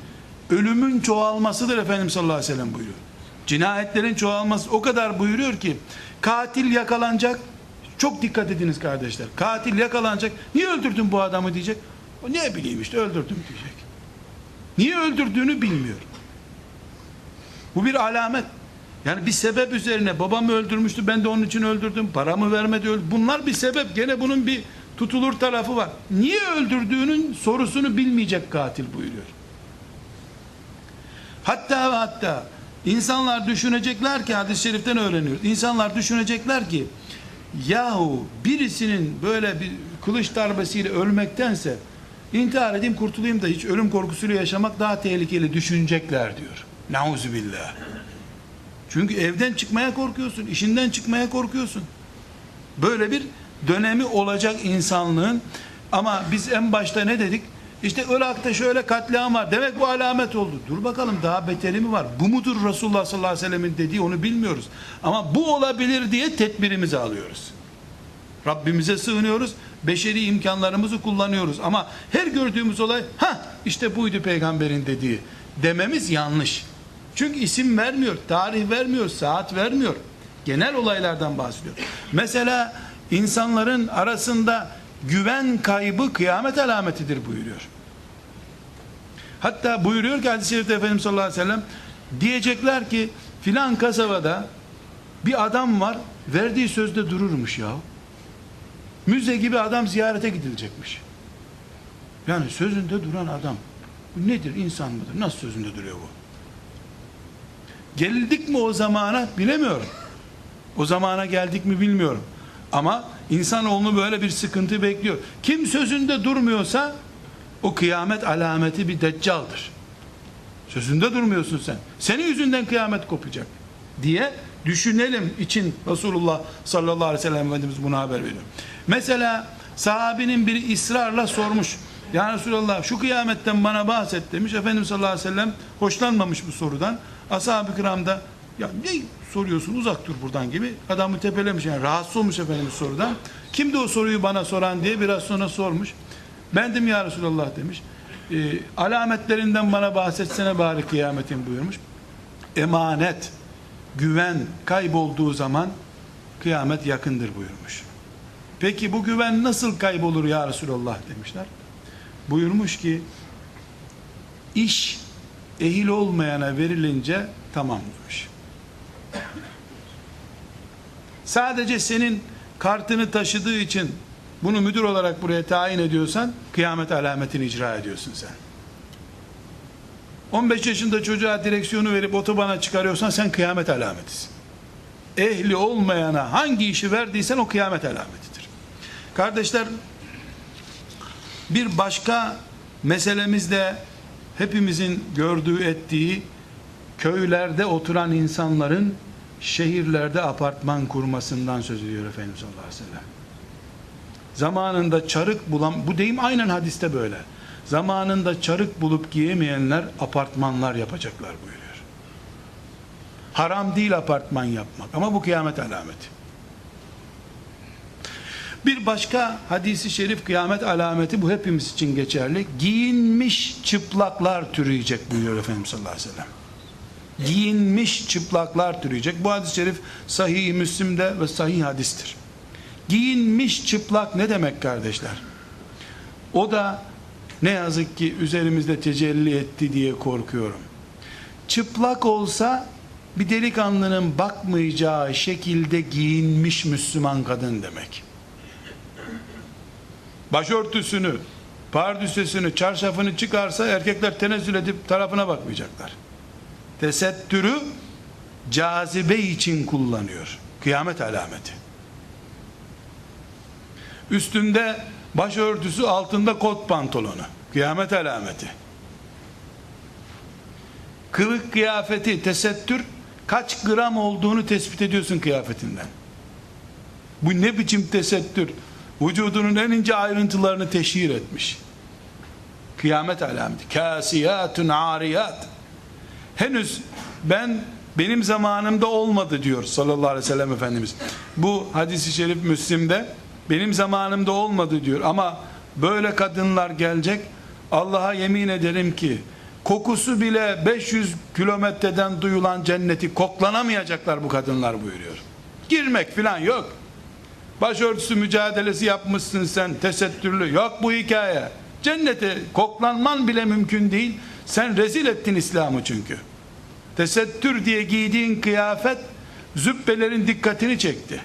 ölümün çoğalmasıdır Efendimiz sallallahu aleyhi ve sellem buyuruyor. Cinayetlerin çoğalması o kadar buyuruyor ki katil yakalanacak çok dikkat ediniz kardeşler. Katil yakalanacak. Niye öldürdün bu adamı diyecek. O ne bileyim işte öldürdüm diyecek. Niye öldürdüğünü bilmiyor. Bu bir alamet. Yani bir sebep üzerine babamı öldürmüştü ben de onun için öldürdüm. Paramı vermedi öldürdüm. Bunlar bir sebep. Gene bunun bir tutulur tarafı var. Niye öldürdüğünün sorusunu bilmeyecek katil buyuruyor. Hatta ve hatta insanlar düşünecekler ki hadis-i şeriften öğreniyoruz. İnsanlar düşünecekler ki yahu birisinin böyle bir kılıç darbesiyle ölmektense intihar edeyim kurtulayım da hiç ölüm korkusuyla yaşamak daha tehlikeli düşünecekler diyor. Nauzubillah. Çünkü evden çıkmaya korkuyorsun, işinden çıkmaya korkuyorsun. Böyle bir dönemi olacak insanlığın ama biz en başta ne dedik? İşte Irak'ta şöyle katliam var. Demek bu alamet oldu. Dur bakalım daha beteri mi var? Bu mudur Resulullah sallallahu aleyhi ve sellemin dediği onu bilmiyoruz. Ama bu olabilir diye tedbirimizi alıyoruz. Rabbimize sığınıyoruz. Beşeri imkanlarımızı kullanıyoruz. Ama her gördüğümüz olay ha işte buydu peygamberin dediği dememiz yanlış. Çünkü isim vermiyor, tarih vermiyor, saat vermiyor. Genel olaylardan bahsediyor. Mesela insanların arasında güven kaybı kıyamet alametidir buyuruyor. Hatta buyuruyor ki hadis-i şerifte Efendimiz sallallahu aleyhi ve sellem diyecekler ki filan kasabada bir adam var verdiği sözde dururmuş ya. Müze gibi adam ziyarete gidilecekmiş. Yani sözünde duran adam. Nedir? İnsan mıdır? Nasıl sözünde duruyor bu? Geldik mi o zamana bilemiyorum. O zamana geldik mi bilmiyorum. Ama insanoğlunu böyle bir sıkıntı bekliyor. Kim sözünde durmuyorsa o kıyamet alameti bir deccaldır. Sözünde durmuyorsun sen. Senin yüzünden kıyamet kopacak diye düşünelim için Resulullah sallallahu aleyhi ve sellem Efendimiz buna haber veriyor. Mesela Sahabinin biri ısrarla sormuş. Ya Resulallah şu kıyametten bana bahset demiş. Efendimiz sallallahu aleyhi ve sellem hoşlanmamış bu sorudan. Ashab-ı kiram da ya ne soruyorsun uzak dur buradan gibi adamı tepelemiş yani rahatsız olmuş Efendimiz sorudan. Kimdi o soruyu bana soran diye biraz sonra sormuş. Bendim ya Resulallah demiş. E, alametlerinden bana bahsetsene bari kıyametin buyurmuş. Emanet, güven kaybolduğu zaman kıyamet yakındır buyurmuş. Peki bu güven nasıl kaybolur ya Resulallah demişler. Buyurmuş ki iş ehil olmayana verilince tamam demiş. Sadece senin kartını taşıdığı için bunu müdür olarak buraya tayin ediyorsan kıyamet alametini icra ediyorsun sen. 15 yaşında çocuğa direksiyonu verip otobana çıkarıyorsan sen kıyamet alametisin. Ehli olmayana hangi işi verdiysen o kıyamet alametidir. Kardeşler bir başka meselemiz de hepimizin gördüğü ettiği köylerde oturan insanların şehirlerde apartman kurmasından söz ediyor Efendimiz sallallahu aleyhi ve sellem. Zamanında çarık bulan, bu deyim aynen hadiste böyle. Zamanında çarık bulup giyemeyenler apartmanlar yapacaklar buyuruyor. Haram değil apartman yapmak ama bu kıyamet alameti. Bir başka hadisi şerif kıyamet alameti bu hepimiz için geçerli. Giyinmiş çıplaklar türüyecek buyuruyor Efendimiz sallallahu aleyhi ve sellem. Giyinmiş çıplaklar türüyecek. Bu hadis-i şerif sahih Müslim'de ve sahih hadistir. Giyinmiş çıplak ne demek kardeşler? O da ne yazık ki üzerimizde tecelli etti diye korkuyorum. Çıplak olsa bir delikanlının bakmayacağı şekilde giyinmiş Müslüman kadın demek. Başörtüsünü, pardüsesini, çarşafını çıkarsa erkekler tenezzül edip tarafına bakmayacaklar. Tesettürü cazibe için kullanıyor. Kıyamet alameti. Üstünde başörtüsü altında kot pantolonu. Kıyamet alameti. Kılık kıyafeti, tesettür kaç gram olduğunu tespit ediyorsun kıyafetinden. Bu ne biçim tesettür? Vücudunun en ince ayrıntılarını teşhir etmiş. Kıyamet alameti. Kasiyatun ariyat. Henüz ben benim zamanımda olmadı diyor sallallahu aleyhi ve sellem Efendimiz. Bu hadisi şerif Müslim'de benim zamanımda olmadı diyor ama böyle kadınlar gelecek Allah'a yemin ederim ki kokusu bile 500 kilometreden duyulan cenneti koklanamayacaklar bu kadınlar buyuruyor. Girmek filan yok. Başörtüsü mücadelesi yapmışsın sen tesettürlü. Yok bu hikaye. Cennete koklanman bile mümkün değil. Sen rezil ettin İslam'ı çünkü. Tesettür diye giydiğin kıyafet züppelerin dikkatini çekti.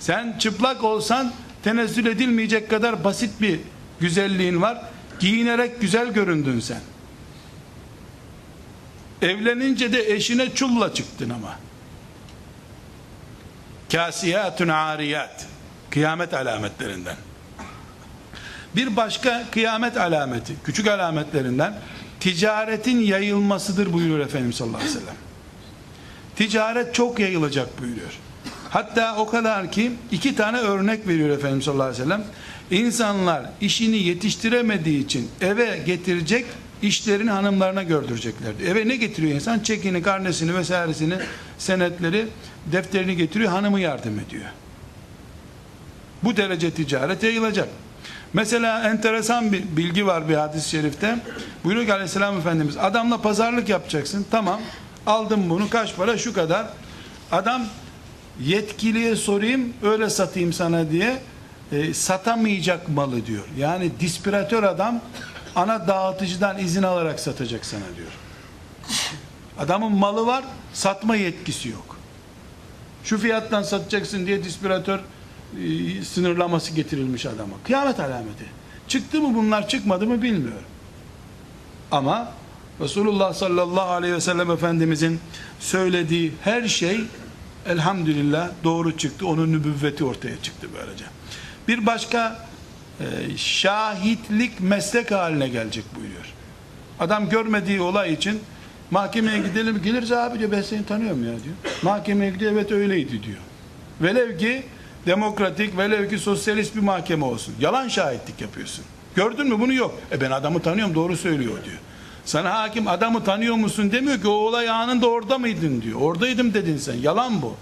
Sen çıplak olsan tenezzül edilmeyecek kadar basit bir güzelliğin var. Giyinerek güzel göründün sen. Evlenince de eşine çulla çıktın ama. Kasiyatun ariyat. Kıyamet alametlerinden. Bir başka kıyamet alameti, küçük alametlerinden ticaretin yayılmasıdır buyuruyor Efendimiz sallallahu aleyhi ve sellem. Ticaret çok yayılacak buyuruyor. Hatta o kadar ki iki tane örnek veriyor Efendimiz sallallahu aleyhi ve sellem. İnsanlar işini yetiştiremediği için eve getirecek işlerini hanımlarına gördüreceklerdi. Eve ne getiriyor insan? Çekini, karnesini vesairesini, senetleri, defterini getiriyor, hanımı yardım ediyor. Bu derece ticaret yayılacak. Mesela enteresan bir bilgi var bir hadis-i şerifte. Buyuruyor ki aleyhisselam efendimiz adamla pazarlık yapacaksın. Tamam aldım bunu kaç para şu kadar. Adam yetkiliye sorayım öyle satayım sana diye e, satamayacak malı diyor. Yani dispiratör adam ana dağıtıcıdan izin alarak satacak sana diyor. Adamın malı var satma yetkisi yok. Şu fiyattan satacaksın diye dispiratör e, sınırlaması getirilmiş adama. Kıyamet alameti. Çıktı mı bunlar çıkmadı mı bilmiyorum. Ama Resulullah sallallahu aleyhi ve sellem Efendimizin söylediği her şey elhamdülillah doğru çıktı. Onun nübüvveti ortaya çıktı böylece. Bir başka e, şahitlik meslek haline gelecek buyuruyor. Adam görmediği olay için mahkemeye gidelim geliriz abi diyor ben seni tanıyorum ya diyor. Mahkemeye gidiyor evet öyleydi diyor. Velev ki demokratik velev ki sosyalist bir mahkeme olsun. Yalan şahitlik yapıyorsun. Gördün mü bunu yok. E ben adamı tanıyorum doğru söylüyor diyor. Sana hakim adamı tanıyor musun demiyor ki o olay anında orada mıydın diyor. Oradaydım dedin sen. Yalan bu.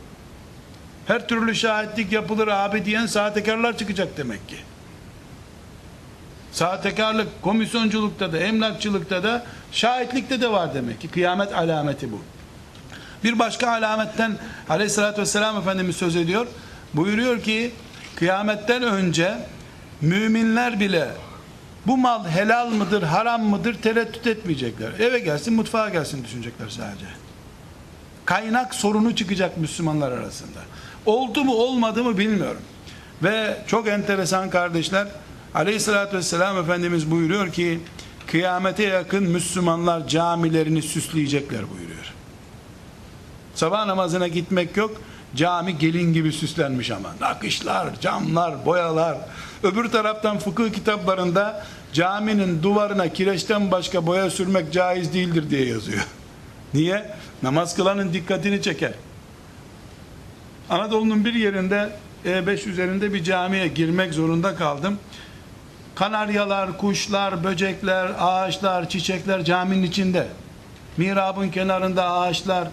Her türlü şahitlik yapılır abi diyen sahtekarlar çıkacak demek ki. Sahtekarlık komisyonculukta da emlakçılıkta da şahitlikte de var demek ki. Kıyamet alameti bu. Bir başka alametten aleyhissalatü vesselam Efendimiz söz ediyor. Buyuruyor ki kıyametten önce müminler bile bu mal helal mıdır haram mıdır tereddüt etmeyecekler. Eve gelsin mutfağa gelsin düşünecekler sadece. Kaynak sorunu çıkacak Müslümanlar arasında. Oldu mu olmadı mı bilmiyorum. Ve çok enteresan kardeşler Aleyhissalatü vesselam Efendimiz buyuruyor ki kıyamete yakın Müslümanlar camilerini süsleyecekler buyuruyor. Sabah namazına gitmek yok. Cami gelin gibi süslenmiş ama. Nakışlar, camlar, boyalar. Öbür taraftan fıkıh kitaplarında caminin duvarına kireçten başka boya sürmek caiz değildir diye yazıyor. [LAUGHS] Niye? Namaz kılanın dikkatini çeker. Anadolu'nun bir yerinde E5 üzerinde bir camiye girmek zorunda kaldım. Kanaryalar, kuşlar, böcekler, ağaçlar, çiçekler caminin içinde. Mirabın kenarında ağaçlar,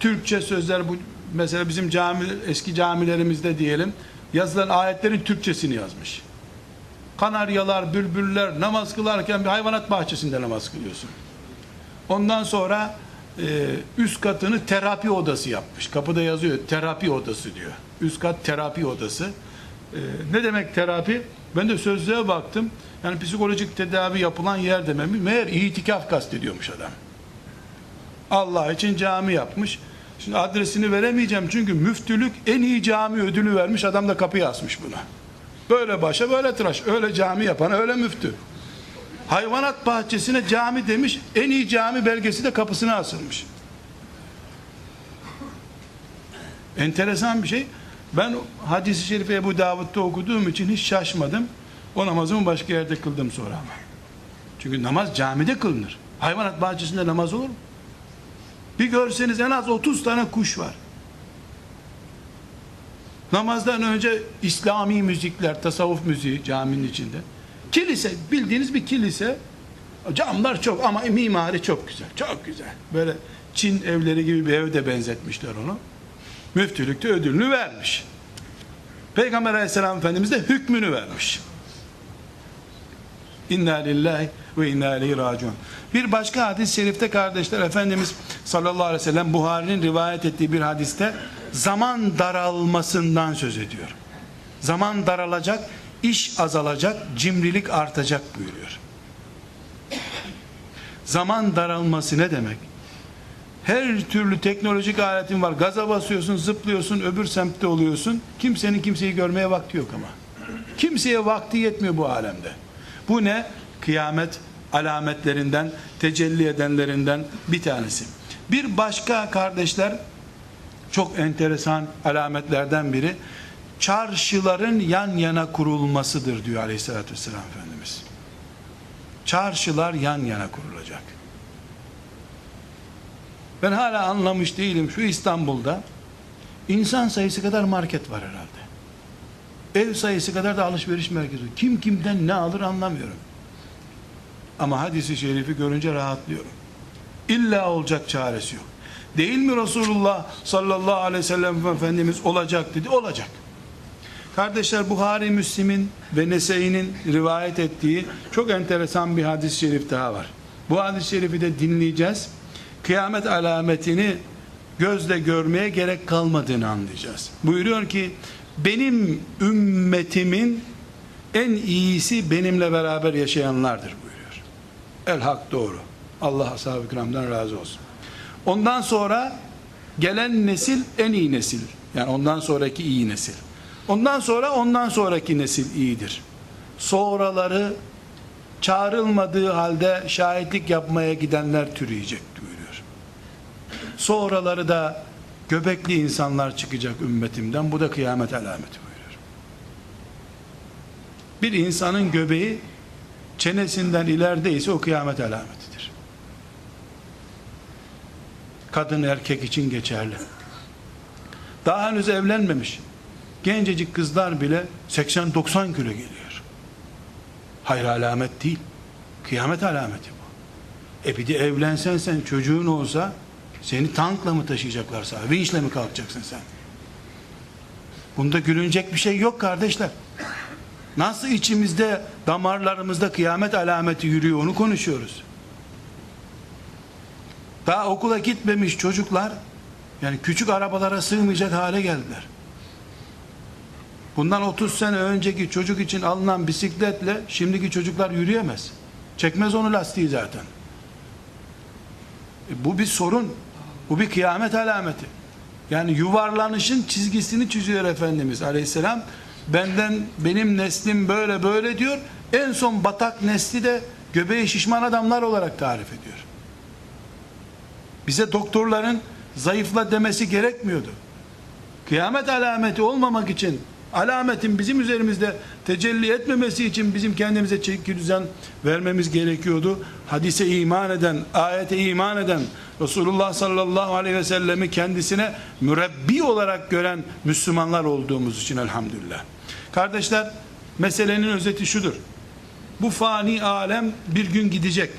Türkçe sözler bu mesela bizim cami eski camilerimizde diyelim yazılan ayetlerin Türkçesini yazmış. Kanaryalar, bülbüller namaz kılarken bir hayvanat bahçesinde namaz kılıyorsun. Ondan sonra e, üst katını terapi odası yapmış. Kapıda yazıyor terapi odası diyor. Üst kat terapi odası. E, ne demek terapi? Ben de sözlüğe baktım. Yani psikolojik tedavi yapılan yer dememiş. Meğer itikaf kastediyormuş adam. Allah için cami yapmış. Şimdi adresini veremeyeceğim çünkü müftülük en iyi cami ödülü vermiş adam da kapıya asmış buna. Böyle başa böyle tıraş. Öyle cami yapan öyle müftü. Hayvanat bahçesine cami demiş. En iyi cami belgesi de kapısına asılmış. Enteresan bir şey. Ben hadisi şerifi Ebu Davud'da okuduğum için hiç şaşmadım. O namazımı başka yerde kıldım sonra ama. Çünkü namaz camide kılınır. Hayvanat bahçesinde namaz olur mu? Bir görseniz en az 30 tane kuş var. Namazdan önce İslami müzikler, tasavvuf müziği caminin içinde. Kilise, bildiğiniz bir kilise. Camlar çok ama mimari çok güzel, çok güzel. Böyle Çin evleri gibi bir evde benzetmişler onu. Müftülükte ödülünü vermiş. Peygamber aleyhisselam efendimiz de hükmünü vermiş. İnna lillahi ve inna ileyhi raciun. Bir başka hadis-i şerifte kardeşler Efendimiz sallallahu aleyhi ve sellem Buhari'nin rivayet ettiği bir hadiste zaman daralmasından söz ediyor. Zaman daralacak, iş azalacak, cimrilik artacak buyuruyor. Zaman daralması ne demek? Her türlü teknolojik aletin var. Gaza basıyorsun, zıplıyorsun, öbür semtte oluyorsun. Kimsenin kimseyi görmeye vakti yok ama. Kimseye vakti yetmiyor bu alemde. Bu ne? Kıyamet alametlerinden, tecelli edenlerinden bir tanesi. Bir başka kardeşler çok enteresan alametlerden biri çarşıların yan yana kurulmasıdır diyor Aleyhisselatü Vesselam Efendimiz. Çarşılar yan yana kurulacak. Ben hala anlamış değilim şu İstanbul'da insan sayısı kadar market var herhalde. Ev sayısı kadar da alışveriş merkezi. Kim kimden ne alır anlamıyorum. Ama hadisi şerifi görünce rahatlıyorum. İlla olacak çaresi yok. Değil mi Resulullah sallallahu aleyhi ve sellem Efendimiz olacak dedi. Olacak. Kardeşler Buhari Müslim'in ve Nese'inin rivayet ettiği çok enteresan bir hadis-i şerif daha var. Bu hadis-i şerifi de dinleyeceğiz. Kıyamet alametini gözle görmeye gerek kalmadığını anlayacağız. Buyuruyor ki benim ümmetimin en iyisi benimle beraber yaşayanlardır buyuruyor. El hak doğru. Allah ashab-ı kiramdan razı olsun. Ondan sonra gelen nesil en iyi nesil. Yani ondan sonraki iyi nesil. Ondan sonra ondan sonraki nesil iyidir. Sonraları çağrılmadığı halde şahitlik yapmaya gidenler türüyecek buyuruyor. Sonraları da göbekli insanlar çıkacak ümmetimden. Bu da kıyamet alameti buyuruyor. Bir insanın göbeği çenesinden ilerideyse o kıyamet alametidir. Kadın erkek için geçerli. Daha henüz evlenmemiş. gencecik kızlar bile 80-90 kilo geliyor. Hayır alamet değil. Kıyamet alameti bu. E bir de evlensen sen çocuğun olsa seni tankla mı taşıyacaklar sana? Vinçle mi kalkacaksın sen? Bunda gülünecek bir şey yok kardeşler. Nasıl içimizde damarlarımızda kıyamet alameti yürüyor onu konuşuyoruz. Daha okula gitmemiş çocuklar yani küçük arabalara sığmayacak hale geldiler. Bundan 30 sene önceki çocuk için alınan bisikletle şimdiki çocuklar yürüyemez. Çekmez onu lastiği zaten. E bu bir sorun. Bu bir kıyamet alameti. Yani yuvarlanışın çizgisini çiziyor Efendimiz Aleyhisselam. Benden benim neslim böyle böyle diyor. En son batak nesli de göbeği şişman adamlar olarak tarif ediyor. Bize doktorların zayıfla demesi gerekmiyordu. Kıyamet alameti olmamak için alametin bizim üzerimizde tecelli etmemesi için bizim kendimize çeki düzen vermemiz gerekiyordu. Hadise iman eden, ayete iman eden, Resulullah sallallahu aleyhi ve sellemi kendisine mürebbi olarak gören Müslümanlar olduğumuz için elhamdülillah. Kardeşler, meselenin özeti şudur. Bu fani alem bir gün gidecek.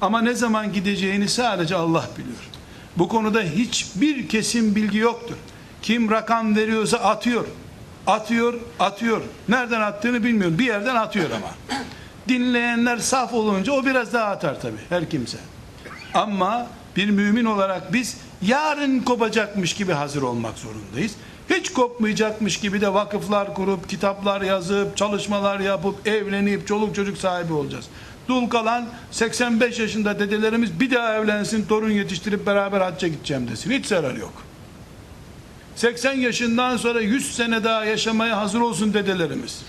Ama ne zaman gideceğini sadece Allah biliyor. Bu konuda hiçbir kesin bilgi yoktur. Kim rakam veriyorsa atıyor. Atıyor, atıyor. Nereden attığını bilmiyorum. Bir yerden atıyor ama. Dinleyenler saf olunca o biraz daha atar tabii her kimse. Ama bir mümin olarak biz yarın kopacakmış gibi hazır olmak zorundayız. Hiç kopmayacakmış gibi de vakıflar kurup, kitaplar yazıp, çalışmalar yapıp, evlenip, çoluk çocuk sahibi olacağız. Dul kalan 85 yaşında dedelerimiz bir daha evlensin, torun yetiştirip beraber hacca gideceğim desin. Hiç zarar yok. 80 yaşından sonra 100 sene daha yaşamaya hazır olsun dedelerimiz.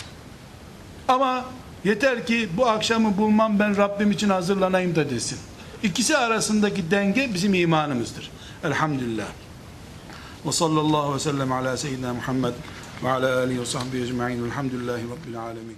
Ama yeter ki bu akşamı bulmam ben Rabbim için hazırlanayım da desin. İkisi arasındaki denge bizim imanımızdır. Elhamdülillah. Ve sallallahu ve sellem ala seyyidina Muhammed ve ala alihi ve sahbihi ecma'in. Elhamdülillahi Rabbil alemin.